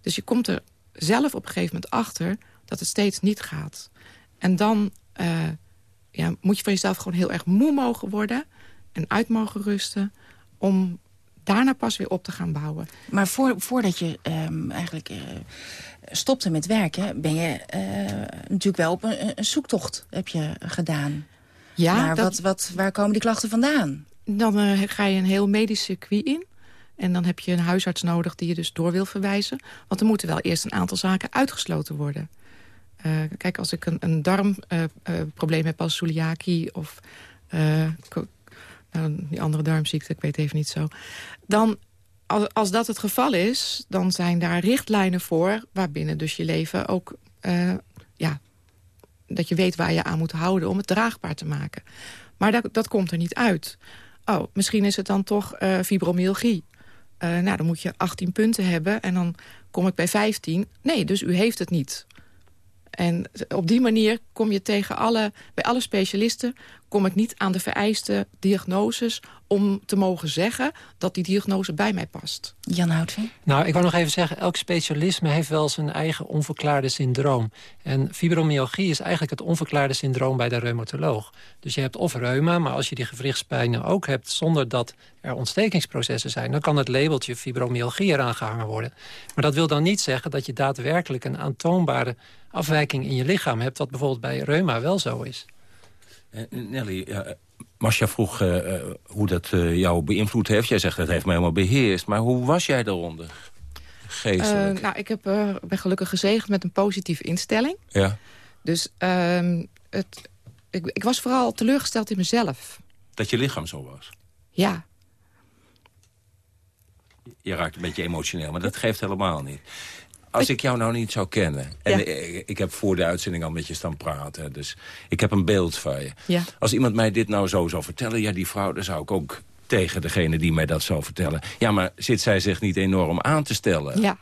Dus je komt er zelf op een gegeven moment achter dat het steeds niet gaat. En dan uh, ja, moet je van jezelf gewoon heel erg moe mogen worden... en uit mogen rusten om daarna pas weer op te gaan bouwen. Maar voor, voordat je um, eigenlijk uh, stopte met werken... ben je uh, natuurlijk wel op een, een, zoektocht heb je gedaan. Ja. Maar dat... wat, wat, waar komen die klachten vandaan? Dan uh, ga je een heel medisch circuit in. En dan heb je een huisarts nodig die je dus door wil verwijzen. Want er moeten wel eerst een aantal zaken uitgesloten worden. Uh, kijk, als ik een, een darmprobleem heb als celiakie of nou, die andere darmziekte, ik weet even niet zo. Dan, als, dat het geval is, dan zijn daar richtlijnen voor... waarbinnen dus je leven ook, uh, ja, dat je weet waar je aan moet houden... om het draagbaar te maken. Maar dat, dat komt er niet uit. Oh, misschien is het dan toch fibromyalgie. Nou, dan moet je 18 punten hebben en dan kom ik bij 15. Nee, dus u heeft het niet. En op die manier kom je tegen alle, bij alle specialisten kom ik niet aan de vereiste diagnoses om te mogen zeggen dat die diagnose bij mij past. Jan Houtveen? Nou, ik wou nog even zeggen, elk specialisme heeft wel zijn eigen onverklaarde syndroom. En fibromyalgie is eigenlijk het onverklaarde syndroom bij de reumatoloog. Dus je hebt of reuma, maar als je die gewrichtspijnen ook hebt... zonder dat er ontstekingsprocessen zijn... dan kan het labeltje fibromyalgie eraan gehangen worden. Maar dat wil dan niet zeggen dat je daadwerkelijk een aantoonbare afwijking in je lichaam hebt... wat bijvoorbeeld bij reuma wel zo is. Uh, Nelly, uh, Masja vroeg uh, hoe dat jou beïnvloed heeft. Jij zegt dat heeft mij helemaal beheerst. Maar hoe was jij daaronder? Geestelijk. nou, ik heb, ben gelukkig gezegend met een positieve instelling. Ja. Dus ehm, het, ik, ik was vooral teleurgesteld in mezelf. Dat je lichaam zo was? Ja. Je raakt een beetje emotioneel, maar dat geeft helemaal niet als ik jou nou niet zou kennen... en ik, ik, heb voor de uitzending al met je staan praten... dus ik heb een beeld van je. Ja. Als iemand mij dit nou zo zou vertellen... ja, die vrouw, dan zou ik ook tegen degene die mij dat zou vertellen... ja, maar zit zij zich niet enorm aan te stellen? Ja.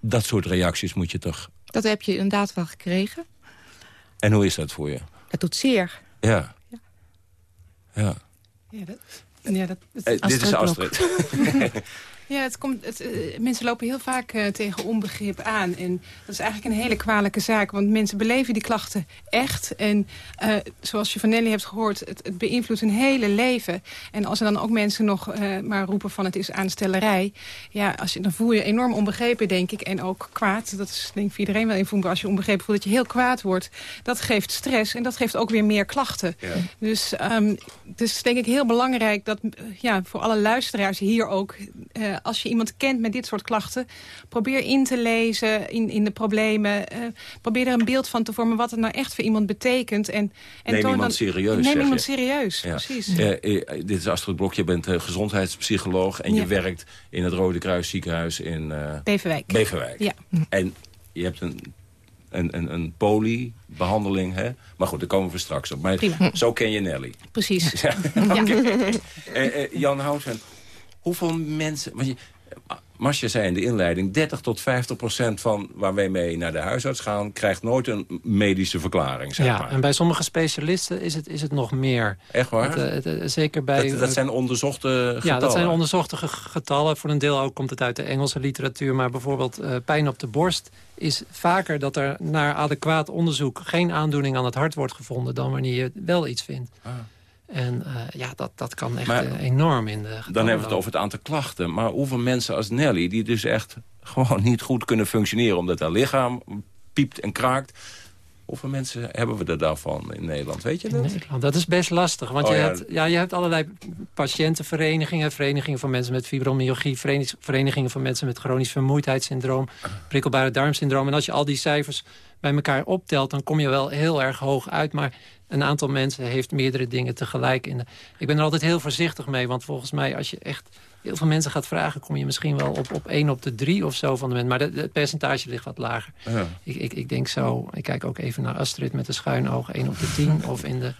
Dat soort reacties moet je toch... Dat heb je inderdaad wel gekregen. En hoe is dat voor je? Het doet zeer. Ja. Ja. Ja, ja dat... Ja, dat, eh, dit is Astrid. <laughs> <laughs> Ja, het komt, het, uh, mensen lopen heel vaak uh, tegen onbegrip aan. En dat is eigenlijk een hele kwalijke zaak. Want mensen beleven die klachten echt. En uh, zoals je van Nelly hebt gehoord, het, het, beïnvloedt hun hele leven. En als er dan ook mensen nog maar roepen van het is aanstellerij. Ja, als je, dan voel je enorm onbegrepen, denk ik. En ook kwaad. Dat is denk ik voor iedereen wel invoelbaar. Als je onbegrepen voelt dat je heel kwaad wordt. Dat geeft stress. En dat geeft ook weer meer klachten. Ja. Dus um, het is denk ik heel belangrijk dat ja, voor alle luisteraars hier ook als je iemand kent met dit soort klachten... probeer in te lezen in, in de problemen. Uh, probeer er een beeld van te vormen wat het nou echt voor iemand betekent. En, en neem iemand dan, serieus, Neem iemand serieus, ja. precies. Uh, dit is Astrid Blok, je bent gezondheidspsycholoog... en je werkt in het Rode Kruis ziekenhuis in... Beverwijk. Beverwijk. Ja. En je hebt een een, een, een polybehandeling. Hè? Maar goed, daar komen we straks op. Maar Prima. zo ken je Nelly. Precies. Ja. <laughs> Okay. Jan Housen, hoeveel mensen... Want je, Masje zei in de inleiding... 30 tot 50 procent van waar wij mee naar de huisarts gaan... krijgt nooit een medische verklaring, zeg ja, maar. en bij sommige specialisten is het, is het nog meer. Echt waar? Het, het, zeker bij, dat, dat, zijn onderzochte getallen? Ja, dat zijn onderzochte getallen. Voor een deel ook komt het uit de Engelse literatuur. Maar bijvoorbeeld uh, pijn op de borst is vaker dat er naar adequaat onderzoek... geen aandoening aan het hart wordt gevonden... dan wanneer je wel iets vindt. Ah. En uh, ja, dat, dat kan echt maar, uh, enorm in de Dan hebben we het over het aantal klachten. Maar hoeveel mensen als Nelly... die dus echt <laughs> gewoon niet goed kunnen functioneren... omdat haar lichaam piept en kraakt... Hoeveel mensen hebben we er daarvan in Nederland? Weet je dat? In Nederland, dat is best lastig. Want Oh, je, ja. hebt, ja, je hebt allerlei patiëntenverenigingen... verenigingen van mensen met fibromyalgie... verenigingen- verenigingen van mensen met chronisch vermoeidheidssyndroom... prikkelbare darmsyndroom. En als je al die cijfers bij elkaar optelt... dan kom je wel heel erg hoog uit. Maar een aantal mensen heeft meerdere dingen tegelijk. In de, ik ben er altijd heel voorzichtig mee. Want volgens mij, als je echt heel veel mensen gaat vragen... kom je misschien wel op, op 1 op de 3 of zo van de mensen. Maar de- de- het percentage ligt wat lager. Ja. Ik, ik, ik denk zo... Ik kijk ook even naar Astrid met een schuin oog. 1 op de 10 of in de...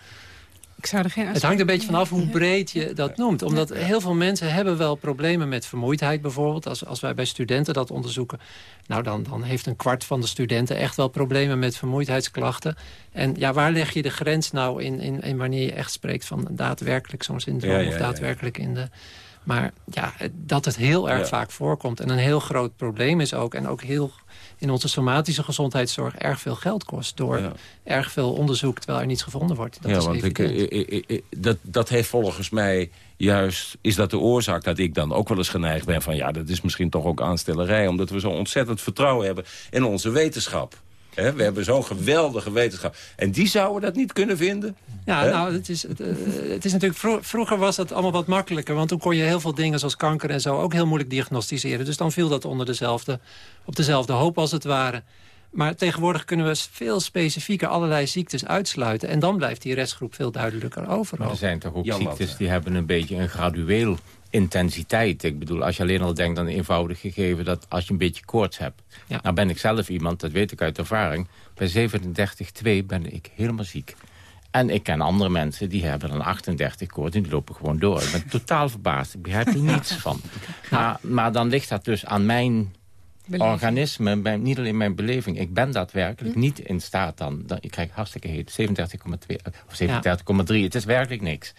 Ik zou er geen Het hangt een beetje vanaf hoe breed je dat noemt. Omdat heel veel mensen hebben wel problemen met vermoeidheid bijvoorbeeld. Als, als wij bij studenten dat onderzoeken... nou dan, dan heeft een kwart van de studenten echt wel problemen met vermoeidheidsklachten. En ja, waar leg je de grens nou in, in, in wanneer je echt spreekt van daadwerkelijk zo'n syndroom... Ja, ja, of ja. daadwerkelijk in de Maar ja, dat het heel erg vaak voorkomt. En een heel groot probleem is ook. En ook heel in onze somatische gezondheidszorg erg veel geld kost. Door erg veel onderzoek terwijl er niets gevonden wordt. Dat ja, is want ik, ik, ik, dat, dat heeft volgens mij juist... is dat de oorzaak dat ik dan ook wel eens geneigd ben van... ja, dat is misschien toch ook aanstellerij... omdat we zo ontzettend vertrouwen hebben in onze wetenschap. We hebben zo'n geweldige wetenschap. En die zouden dat niet kunnen vinden? Ja, nou, het is, het, het is natuurlijk... Vroeger was dat allemaal wat makkelijker. Want toen kon je heel veel dingen zoals kanker en zo... ook heel moeilijk diagnosticeren. Dus dan viel dat onder dezelfde, op dezelfde hoop als het ware. Maar tegenwoordig kunnen we veel specifieker allerlei ziektes uitsluiten. En dan blijft die restgroep veel duidelijker over. Maar er zijn toch ook ziektes die hebben een beetje een gradueel intensiteit. Ik bedoel, als je alleen al denkt aan een eenvoudig gegeven... dat als je een beetje koorts hebt... Ja. Nou ben ik zelf iemand, dat weet ik uit ervaring... bij 37,2 ben ik helemaal ziek. En ik ken andere mensen die hebben dan 38 koorts en die lopen gewoon door. Ik ben <laughs> totaal verbaasd, ik begrijp er niets van. Maar, maar dan ligt dat dus aan mijn beleving. organisme, bij, niet alleen mijn beleving. Ik ben daadwerkelijk hm? niet in staat dan, dan... Ik krijg hartstikke heet, 37,2 of 37,3. Het is werkelijk niks.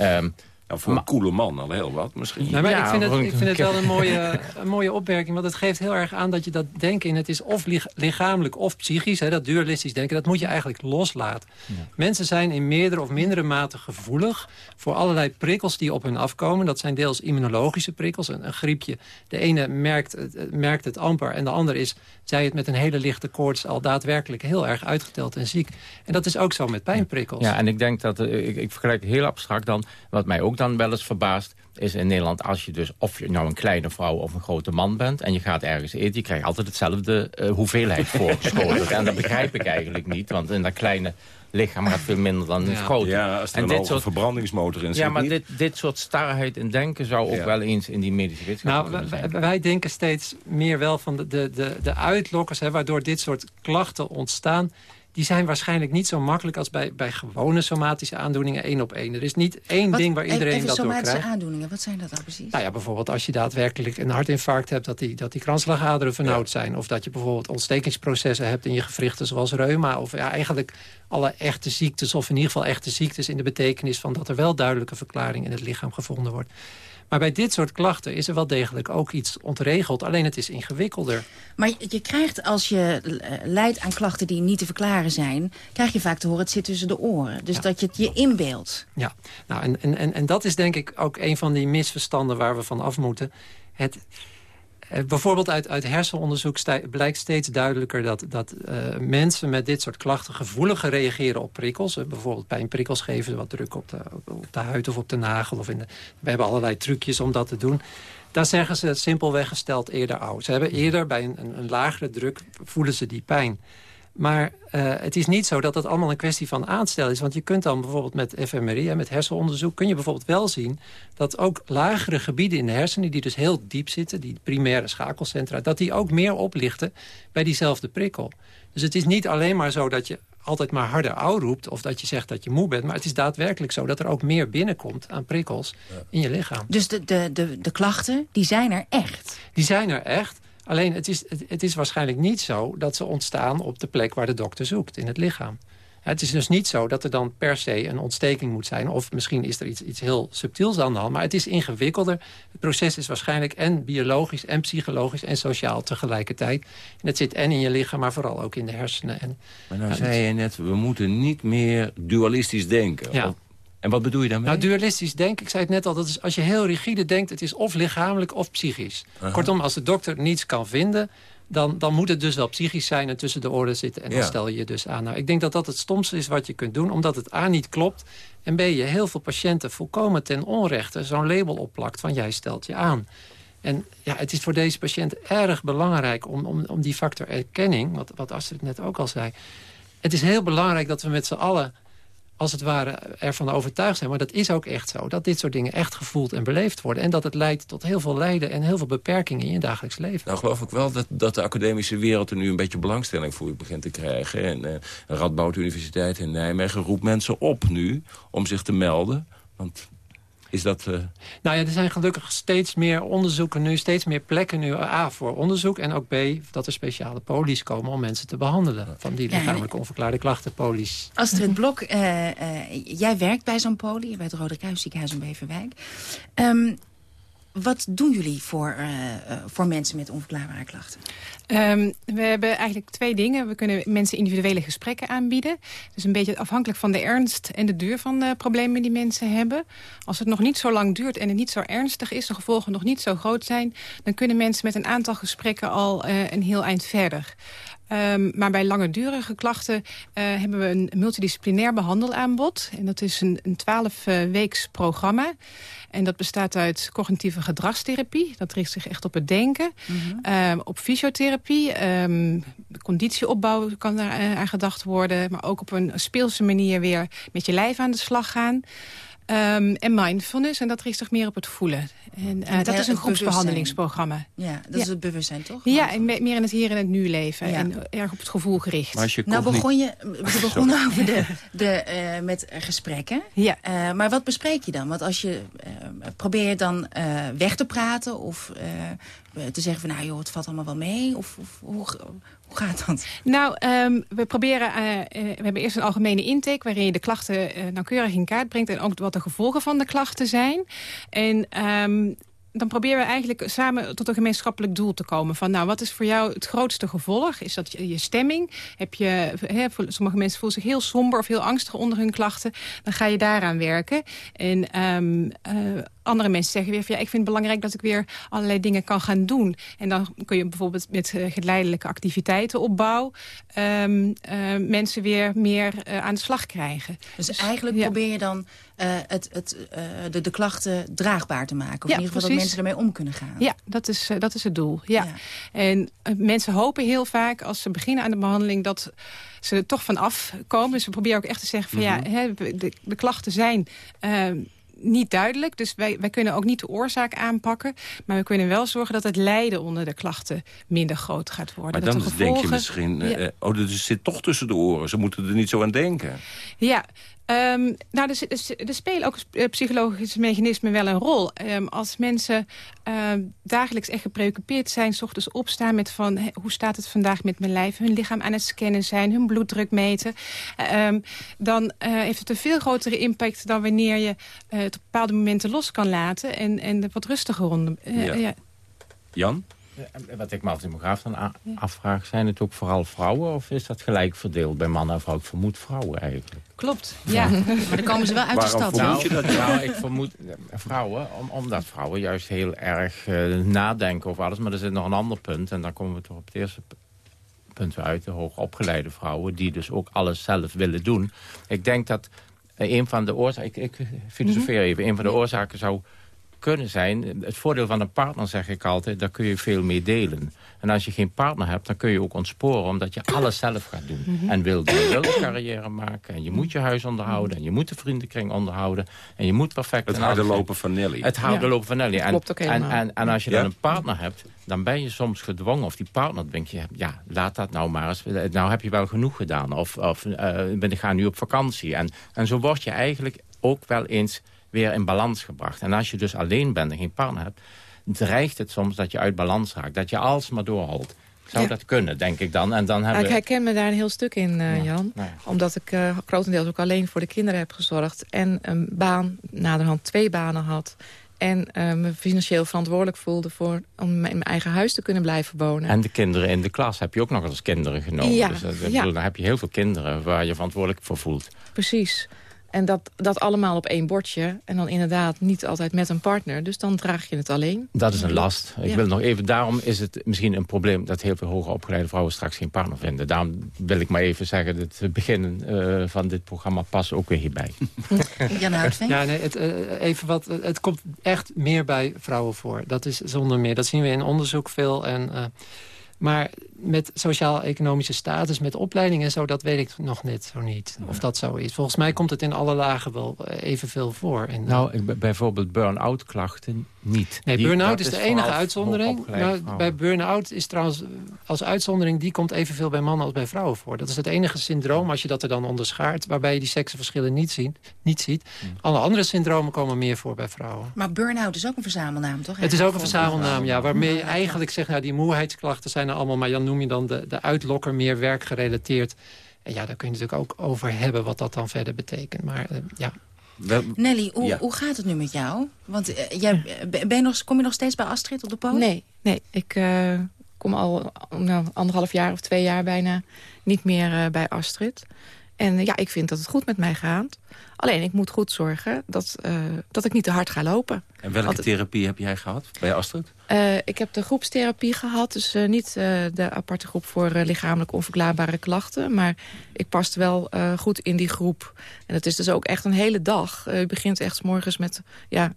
Um, nou, voor een coole man al heel wat misschien. maar ik vind, het, ik vind het wel een mooie, een mooie opmerking. Want het geeft heel erg aan dat je dat denken in... het is of lichamelijk of psychisch, hè, dat dualistisch denken... dat moet je eigenlijk loslaten. Mensen zijn in meerdere of mindere mate gevoelig... voor allerlei prikkels die op hun afkomen. Dat zijn deels immunologische prikkels. Een, een griepje. De ene merkt, merkt het amper en de ander is... zij het met een hele lichte koorts al daadwerkelijk heel erg uitgeteld en ziek. En dat is ook zo met pijnprikkels. Ja, en ik denk dat... Eh, ik, ik vergelijk heel abstract dan... wat mij ook dan wel eens verbaast is in Nederland als je dus of je nou een kleine vrouw of een grote man bent en je gaat ergens eten, je krijgt altijd hetzelfde uh, hoeveelheid voorgeschoten. <laughs> en dat begrijp ik eigenlijk niet, want in dat kleine lichaam gaat veel minder dan in het grote. Ja, als er en een dit soort verbrandingsmotor in zit. Ja, maar dit, dit soort starheid in denken zou ook wel eens in die medische wetenschap nou, wij, wij, denken steeds meer wel van de, de, de, de uitlokkers, hè, waardoor dit soort klachten ontstaan die zijn waarschijnlijk niet zo makkelijk als bij, bij gewone somatische aandoeningen één op één. Er is niet één ding waar iedereen dat door krijgt. somatische aandoeningen, wat zijn dat dan precies? Nou ja, bijvoorbeeld als je daadwerkelijk een hartinfarct hebt... dat die, dat die kransslagaderen vernauwd zijn. Of dat je bijvoorbeeld ontstekingsprocessen hebt in je gewrichten zoals reuma. Of ja, eigenlijk alle echte ziektes, of in ieder geval echte ziektes... in de betekenis van dat er wel duidelijke verklaring in het lichaam gevonden wordt. Maar bij dit soort klachten is er wel degelijk ook iets ontregeld. Alleen het is ingewikkelder. Maar je krijgt als je lijdt aan klachten die niet te verklaren zijn... krijg je vaak te horen het zit tussen de oren. Dus dat je het je inbeeldt. Ja, nou, en, en, en dat is denk ik ook een van die misverstanden waar we van af moeten. Het, bijvoorbeeld uit, uit hersenonderzoek blijkt steeds duidelijker... dat, dat uh, mensen met dit soort klachten gevoeliger reageren op prikkels. Uh, bijvoorbeeld pijnprikkels geven wat druk op de, op de huid of op de nagel. Of in de, we hebben allerlei trucjes om dat te doen. Daar zeggen ze simpelweg gesteld eerder oud. Ze hebben eerder bij een, een, een lagere druk voelen ze die pijn. Maar uh, het is niet zo dat het allemaal een kwestie van aanstellen is. Want je kunt dan bijvoorbeeld met fMRI, met hersenonderzoek... kun je bijvoorbeeld wel zien dat ook lagere gebieden in de hersenen... die dus heel diep zitten, die primaire schakelcentra... dat die ook meer oplichten bij diezelfde prikkel. Dus het is niet alleen maar zo dat je altijd maar harder oud roept... of dat je zegt dat je moe bent. Maar het is daadwerkelijk zo dat er ook meer binnenkomt aan prikkels in je lichaam. Dus de, de, de, de klachten, die zijn er echt? Die zijn er echt. Alleen het is, het, is waarschijnlijk niet zo dat ze ontstaan op de plek waar de dokter zoekt, in het lichaam. Het is dus niet zo dat er dan per se een ontsteking moet zijn. Of misschien is er iets, iets heel subtiels aan de hand. Maar het is ingewikkelder. Het proces is waarschijnlijk en biologisch en psychologisch en sociaal tegelijkertijd. En het zit en in je lichaam, maar vooral ook in de hersenen. En, maar nou zei je net, we moeten niet meer dualistisch denken. Ja. En wat bedoel je daarmee? Nou, dualistisch denken, ik zei het net al, dat is als je heel rigide denkt... het is of lichamelijk of psychisch. Kortom, als de dokter niets kan vinden... Dan, dan moet het dus wel psychisch zijn en tussen de oren zitten. En dan stel je je dus aan. Nou, ik denk dat dat het stomste is wat je kunt doen. Omdat het A niet klopt. En B je heel veel patiënten volkomen ten onrechte zo'n label opplakt van jij stelt je aan. En ja, het is voor deze patiënt erg belangrijk om, om, om die factor erkenning... wat, wat Astrid net ook al zei... Het is heel belangrijk dat we met z'n allen als het ware ervan overtuigd zijn. Maar dat is ook echt zo. Dat dit soort dingen echt gevoeld en beleefd worden. En dat het leidt tot heel veel lijden en heel veel beperkingen in je dagelijks leven. Nou geloof ik wel dat, dat de academische wereld er nu een beetje belangstelling voor begint te krijgen. En uh, Radboud Universiteit in Nijmegen roept mensen op nu om zich te melden. Want is dat... Uh... Nou ja, er zijn gelukkig steeds meer onderzoeken nu, steeds meer plekken nu. A, voor onderzoek en ook B, dat er speciale polies komen om mensen te behandelen. Van die lichamelijk onverklaarde klachten, polies. Astrid Blok, uh, uh, jij werkt bij zo'n poli, bij het Rode Kruis ziekenhuis in Beverwijk. Um, wat doen jullie voor, uh, voor mensen met onverklaarbare klachten? Um, we hebben eigenlijk twee dingen. We kunnen mensen individuele gesprekken aanbieden. Dus een beetje afhankelijk van de ernst en de duur van de problemen die mensen hebben. Als het nog niet zo lang duurt en het niet zo ernstig is... de gevolgen nog niet zo groot zijn... dan kunnen mensen met een aantal gesprekken al uh, een heel eind verder. Um, maar bij langdurige klachten uh, hebben we een multidisciplinair behandelaanbod. En dat is een, een 12 uh, weeks programma. En dat bestaat uit cognitieve gedragstherapie. Dat richt zich echt op het denken. Mm -hmm. um, op fysiotherapie. Um, conditieopbouw kan daar uh, aan gedacht worden. Maar ook op een speelse manier weer met je lijf aan de slag gaan. Um, en mindfulness, en dat richt zich meer op het voelen. En, uh, dat is een groepsbehandelingsprogramma. Ja, dat ja. is het bewustzijn, toch? Ja, en meer in het hier en het nu leven. Ja. En erg op het gevoel gericht. Maar je nou begon je, we <laughs> begonnen <laughs> over de, de, uh, met gesprekken. Ja. Uh, maar wat bespreek je dan? Want als je probeer je dan weg te praten of te zeggen van nou joh, het valt allemaal wel mee? Of, hoe, hoe gaat dat? Nou, um, we proberen, uh, uh, we hebben eerst een algemene intake... waarin je de klachten uh, nauwkeurig in kaart brengt... en ook wat de gevolgen van de klachten zijn. En um, dan proberen we eigenlijk samen tot een gemeenschappelijk doel te komen. Van nou, wat is voor jou het grootste gevolg? Is dat je, je stemming? Heb je, sommige mensen voelen zich heel somber of heel angstig onder hun klachten. Dan ga je daaraan werken. En uh, andere mensen zeggen weer van ja, ik vind het belangrijk dat ik weer allerlei dingen kan gaan doen. En dan kun je bijvoorbeeld met uh, geleidelijke activiteiten opbouw um, uh, mensen weer meer uh, aan de slag krijgen. Dus, dus eigenlijk ja. probeer je dan het, het, de, de klachten draagbaar te maken. Of ja, in ieder geval dat mensen ermee om kunnen gaan. Ja, dat is, dat is het doel. Ja. ja. En mensen hopen heel vaak als ze beginnen aan de behandeling dat ze er toch van afkomen. Dus we proberen ook echt te zeggen van mm -hmm. ja, hè, de, de klachten zijn niet duidelijk. Dus wij, wij kunnen ook niet de oorzaak aanpakken. Maar we kunnen wel zorgen dat het lijden onder de klachten minder groot gaat worden. Maar dan de gevolgen... denk je misschien, ja. uh, oh, dat zit toch tussen de oren. Ze moeten er niet zo aan denken. Ja, Um, nou, er, er, spelen ook psychologische mechanismen wel een rol. Um, als mensen uh, dagelijks echt gepreoccupeerd zijn... s ochtends opstaan met van he, hoe staat het vandaag met mijn lijf... hun lichaam aan het scannen zijn, hun bloeddruk meten... Dan uh, heeft het een veel grotere impact dan wanneer je uh, het op bepaalde momenten los kan laten... en, en wat rustiger rond. Ja. ja. Jan? Wat ik me als demograaf dan afvraag, zijn het ook vooral vrouwen... of is dat gelijk verdeeld bij mannen en vrouwen? Ik vermoed vrouwen eigenlijk. Klopt, ja. maar dan komen ze wel uit Waarom de stad. Waarom je dat? Nou, ik vermoed vrouwen, om, omdat vrouwen juist heel erg uh, nadenken over alles. Maar er zit nog een ander punt, en dan komen we toch op het eerste punt uit. De hoogopgeleide vrouwen, die dus ook alles zelf willen doen. Ik denk dat een van de oorzaken, ik, ik filosofeer -hmm. even, een van de oorzaken zou kunnen zijn. Het voordeel van een partner, zeg ik altijd, daar kun je veel mee delen. En als je geen partner hebt, dan kun je ook ontsporen... omdat je alles zelf gaat doen. Mm -hmm. En wil je wil een carrière maken. En je moet je huis onderhouden. En je moet de vriendenkring onderhouden. En je moet perfect... Het harde lopen van Nelly. Het harde ja. lopen van Nelly. En, Klopt ook en, en, en als je dan ja? een partner hebt... dan ben je soms gedwongen, of die partner denkt je... ja, laat dat nou maar eens. Nou heb je wel genoeg gedaan. Of, of uh, ik ga nu op vakantie. En, en zo word je eigenlijk ook wel eens weer in balans gebracht. En als je dus alleen bent en geen partner hebt... dreigt het soms dat je uit balans raakt. Dat je alsmaar doorholt. Zou ja. dat kunnen, denk ik dan. En dan hebben... Ik herken me daar een heel stuk in, uh, Jan. Ja. Omdat ik uh, grotendeels ook alleen voor de kinderen heb gezorgd. En een baan, naderhand twee banen had. En uh, me financieel verantwoordelijk voelde voor om in mijn eigen huis te kunnen blijven wonen. En de kinderen in de klas heb je ook nog als kinderen genomen. Ja, dus ja. dan heb je heel veel kinderen waar je verantwoordelijk voor voelt. Precies. En dat, dat allemaal op één bordje. En dan inderdaad niet altijd met een partner. Dus dan draag je het alleen. Dat is een last. Ik ja. wil nog even, daarom is het misschien een probleem... dat heel veel hoger opgeleide vrouwen straks geen partner vinden. Daarom wil ik maar even zeggen... dat het begin uh, van dit programma past ook weer hierbij. <laughs> Jan Houtveen? Ja, nee, het, uh, even wat, het komt echt meer bij vrouwen voor. Dat is zonder meer. Dat zien we in onderzoek veel. En... Uh, maar met sociaal-economische status, met opleiding en zo... dat weet ik nog net zo niet, of dat zo is. Volgens mij komt het in alle lagen wel evenveel voor. En, nou, bijvoorbeeld burn-out klachten niet. Nee, burn-out is de enige uitzondering. Nou, bij burn-out is trouwens als uitzondering... die komt evenveel bij mannen als bij vrouwen voor. Dat is het enige syndroom, als je dat er dan onderschaart... waarbij je die seksenverschillen niet, zien, niet ziet. Alle andere syndromen komen meer voor bij vrouwen. Maar burn-out is ook een verzamelnaam, toch? Het is ook een verzamelnaam, ja. Waarmee je eigenlijk zegt, nou, die moeheidsklachten zijn er allemaal... maar dan noem je dan de, de uitlokker meer werkgerelateerd. En ja, daar kun je natuurlijk ook over hebben wat dat dan verder betekent. Maar uh, ja... Nelly, hoe, hoe gaat het nu met jou? Want uh, jij, ben je nog, kom je nog steeds bij Astrid op de poot? Nee, nee. Ik uh, kom al nou, anderhalf jaar of twee jaar bijna niet meer uh, bij Astrid. En ja, ik vind dat het goed met mij gaat. Alleen, ik moet goed zorgen dat, uh, dat ik niet te hard ga lopen. En welke Want, therapie heb jij gehad bij Astrid? Uh, ik heb de groepstherapie gehad. Dus uh, niet de aparte groep voor lichamelijk onverklaarbare klachten. Maar ik past wel goed in die groep. En het is dus ook echt een hele dag. je begint echt s morgens met... Ja,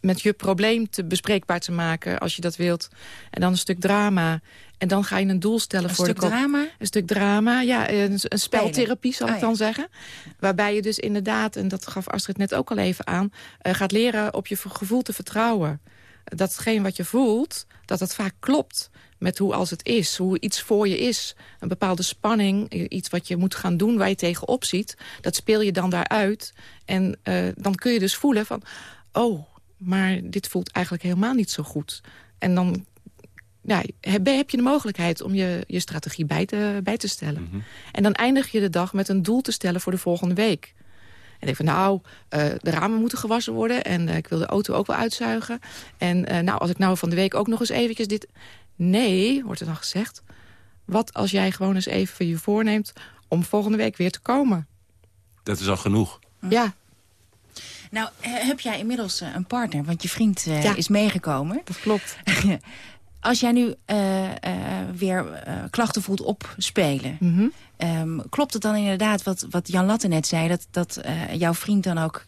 met je probleem te bespreekbaar te maken, als je dat wilt. En dan een stuk drama. En dan ga je een doel stellen een voor de de kop. drama? Een stuk drama, ja. Een, een speltherapie, zal ah, ik dan ja. zeggen. Waarbij je dus inderdaad, en dat gaf Astrid net ook al even aan... Uh, gaat leren op je gevoel te vertrouwen. Datgene wat je voelt, dat het vaak klopt met hoe als het is, hoe iets voor je is. Een bepaalde spanning, iets wat je moet gaan doen waar je tegenop ziet... dat speel je dan daaruit. En uh, dan kun je dus voelen van... oh, maar dit voelt eigenlijk helemaal niet zo goed. En dan ja, heb, heb je de mogelijkheid om je, je strategie bij te, bij te stellen. Mm -hmm. En dan eindig je de dag met een doel te stellen voor de volgende week. En denk van, nou, uh, de ramen moeten gewassen worden... en uh, ik wil de auto ook wel uitzuigen. En uh, nou, als ik nou van de week ook nog eens eventjes dit... Nee, wordt er dan gezegd. Wat als jij gewoon eens even je voorneemt... om volgende week weer te komen? Dat is al genoeg. Ja, nou, heb jij inmiddels een partner? Want je vriend ja. is meegekomen. Dat klopt. <laughs> Als jij nu uh, uh, weer klachten voelt opspelen... Mm -hmm. um, klopt het dan inderdaad wat, wat Jan Latte net zei... dat, dat jouw vriend dan ook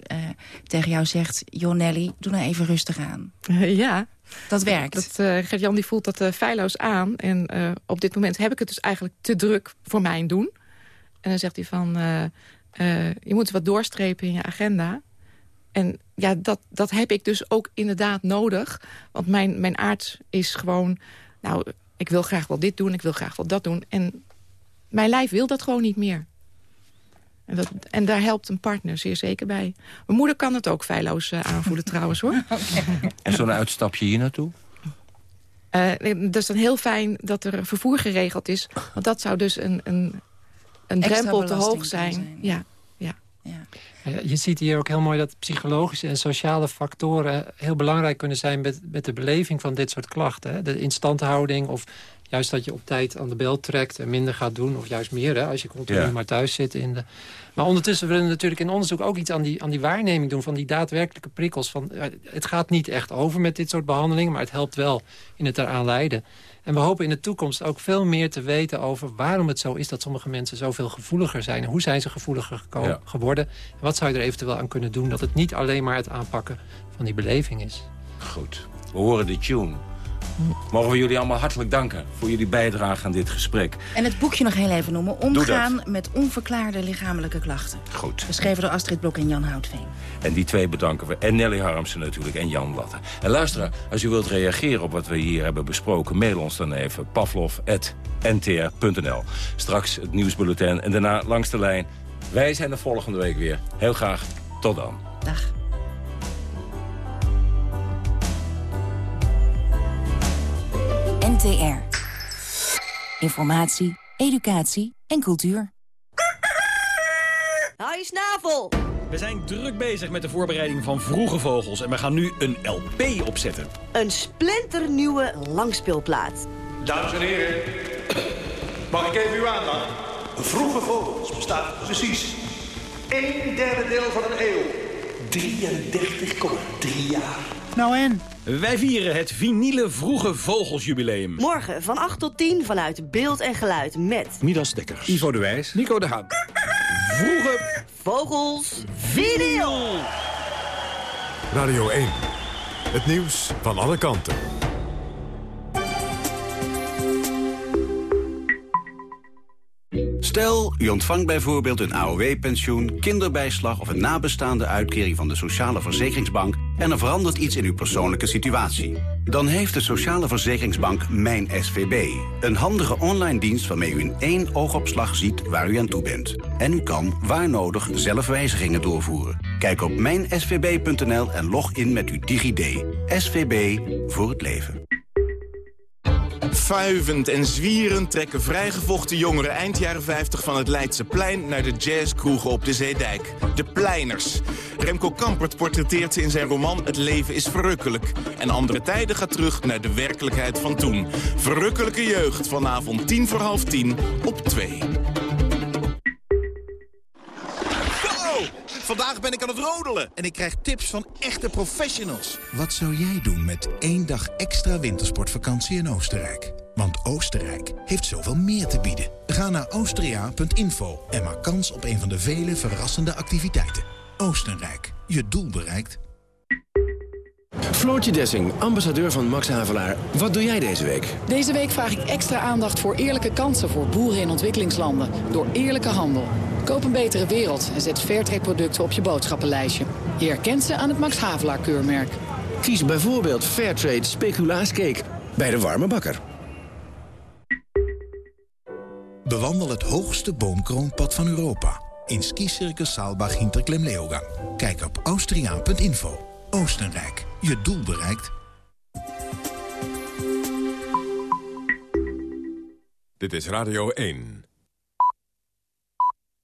tegen jou zegt... joh Nelly, doe nou even rustig aan. ja. Dat werkt. Dat, Gert-Jan die voelt dat feilloos aan. En op dit moment heb ik het dus eigenlijk te druk voor mijn doen. En dan zegt hij van... je moet wat doorstrepen in je agenda... En ja, dat, dat heb ik dus ook inderdaad nodig. Want mijn, mijn aard is gewoon... nou, ik wil graag wel dit doen, ik wil graag wel dat doen. En mijn lijf wil dat gewoon niet meer. En, dat, en daar helpt een partner zeer zeker bij. Mijn moeder kan het ook feilloos uh, aanvoelen <laughs> trouwens, hoor. Okay. En zo'n uitstapje hier naartoe? Uh, dat is dan heel fijn dat er vervoer geregeld is. Want dat zou dus een, een, een drempel te hoog zijn. zijn. Ja. Je ziet hier ook heel mooi dat psychologische en sociale factoren... heel belangrijk kunnen zijn met, met de beleving van dit soort klachten. Hè? De instandhouding of juist dat je op tijd aan de bel trekt... en minder gaat doen, of juist meer, hè? als je continu ja. maar thuis zit. In de... Maar ondertussen willen we natuurlijk in onderzoek ook iets aan die, aan die waarneming doen... van die daadwerkelijke prikkels. Van, het gaat niet echt over met dit soort behandelingen... maar het helpt wel in het eraan leiden. En we hopen in de toekomst ook veel meer te weten over waarom het zo is dat sommige mensen zoveel gevoeliger zijn. En hoe zijn ze gevoeliger ja. geworden? En wat zou je er eventueel aan kunnen doen dat het niet alleen maar het aanpakken van die beleving is? Goed, we horen de tune. Mogen we jullie allemaal hartelijk danken voor jullie bijdrage aan dit gesprek. En het boekje nog heel even noemen. Omgaan met onverklaarde lichamelijke klachten. Goed. Geschreven door Astrid Blok en Jan Houtveen. En die twee bedanken we. En Nelly Harmsen natuurlijk en Jan Latte. En luisteraar, als u wilt reageren op wat we hier hebben besproken... mail ons dan even pavlov.ntr.nl. Straks het nieuwsbulletin en daarna langs de lijn. Wij zijn er volgende week weer. Heel graag. Tot dan. Dag. NTR. Informatie, educatie en cultuur. Hou je snavel! We zijn druk bezig met de voorbereiding van Vroege Vogels... en we gaan nu een LP opzetten. Een splinternieuwe langspeelplaat. Dames en heren, mag ik even uw aandacht? Vroege Vogels bestaat precies een derde deel van een eeuw. 33,3 jaar. Nou en? Wij vieren het vinyle Vroege Vogelsjubileum. Morgen van 8 tot 10 vanuit Beeld en Geluid met... Midas Dekkers. Ivo de Wijs. Nico de Haan. Vroege Vogels Video. Radio 1. Het nieuws van alle kanten. Stel, u ontvangt bijvoorbeeld een AOW-pensioen, kinderbijslag... of een nabestaande uitkering van de Sociale Verzekeringsbank... en er verandert iets in uw persoonlijke situatie. Dan heeft de Sociale Verzekeringsbank Mijn SVB. Een handige online dienst waarmee u in één oogopslag ziet waar u aan toe bent. En u kan, waar nodig, zelf wijzigingen doorvoeren. Kijk op mijnsvb.nl en log in met uw DigiD. SVB voor het leven. Fuivend en zwierend trekken vrijgevochten jongeren eind jaren 50 van het Leidse plein naar de jazzkroegen op de Zeedijk. De Pleiners. Remco Kampert portretteert ze in zijn roman Het leven is verrukkelijk. En andere tijden gaat terug naar de werkelijkheid van toen. Verrukkelijke jeugd vanavond tien voor half tien op 2. Vandaag ben ik aan het rodelen en ik krijg tips van echte professionals. Wat zou jij doen met één dag extra wintersportvakantie in Oostenrijk? Want Oostenrijk heeft zoveel meer te bieden. Ga naar austria.info en maak kans op een van de vele verrassende activiteiten. Oostenrijk, je doel bereikt. Floortje Dessing, ambassadeur van Max Havelaar. Wat doe jij deze week? Deze week vraag ik extra aandacht voor eerlijke kansen voor boeren in ontwikkelingslanden. Door eerlijke handel. Koop een betere wereld en zet Fairtrade producten op je boodschappenlijstje. Je herkent ze aan het Max Havelaar keurmerk. Kies bijvoorbeeld Fairtrade speculaascake bij de warme bakker. Bewandel het hoogste boomkroonpad van Europa. In skicircus Saalbach Hinterklem Leogang. Kijk op austriaan.info. Oostenrijk, je doel bereikt. Dit is Radio 1.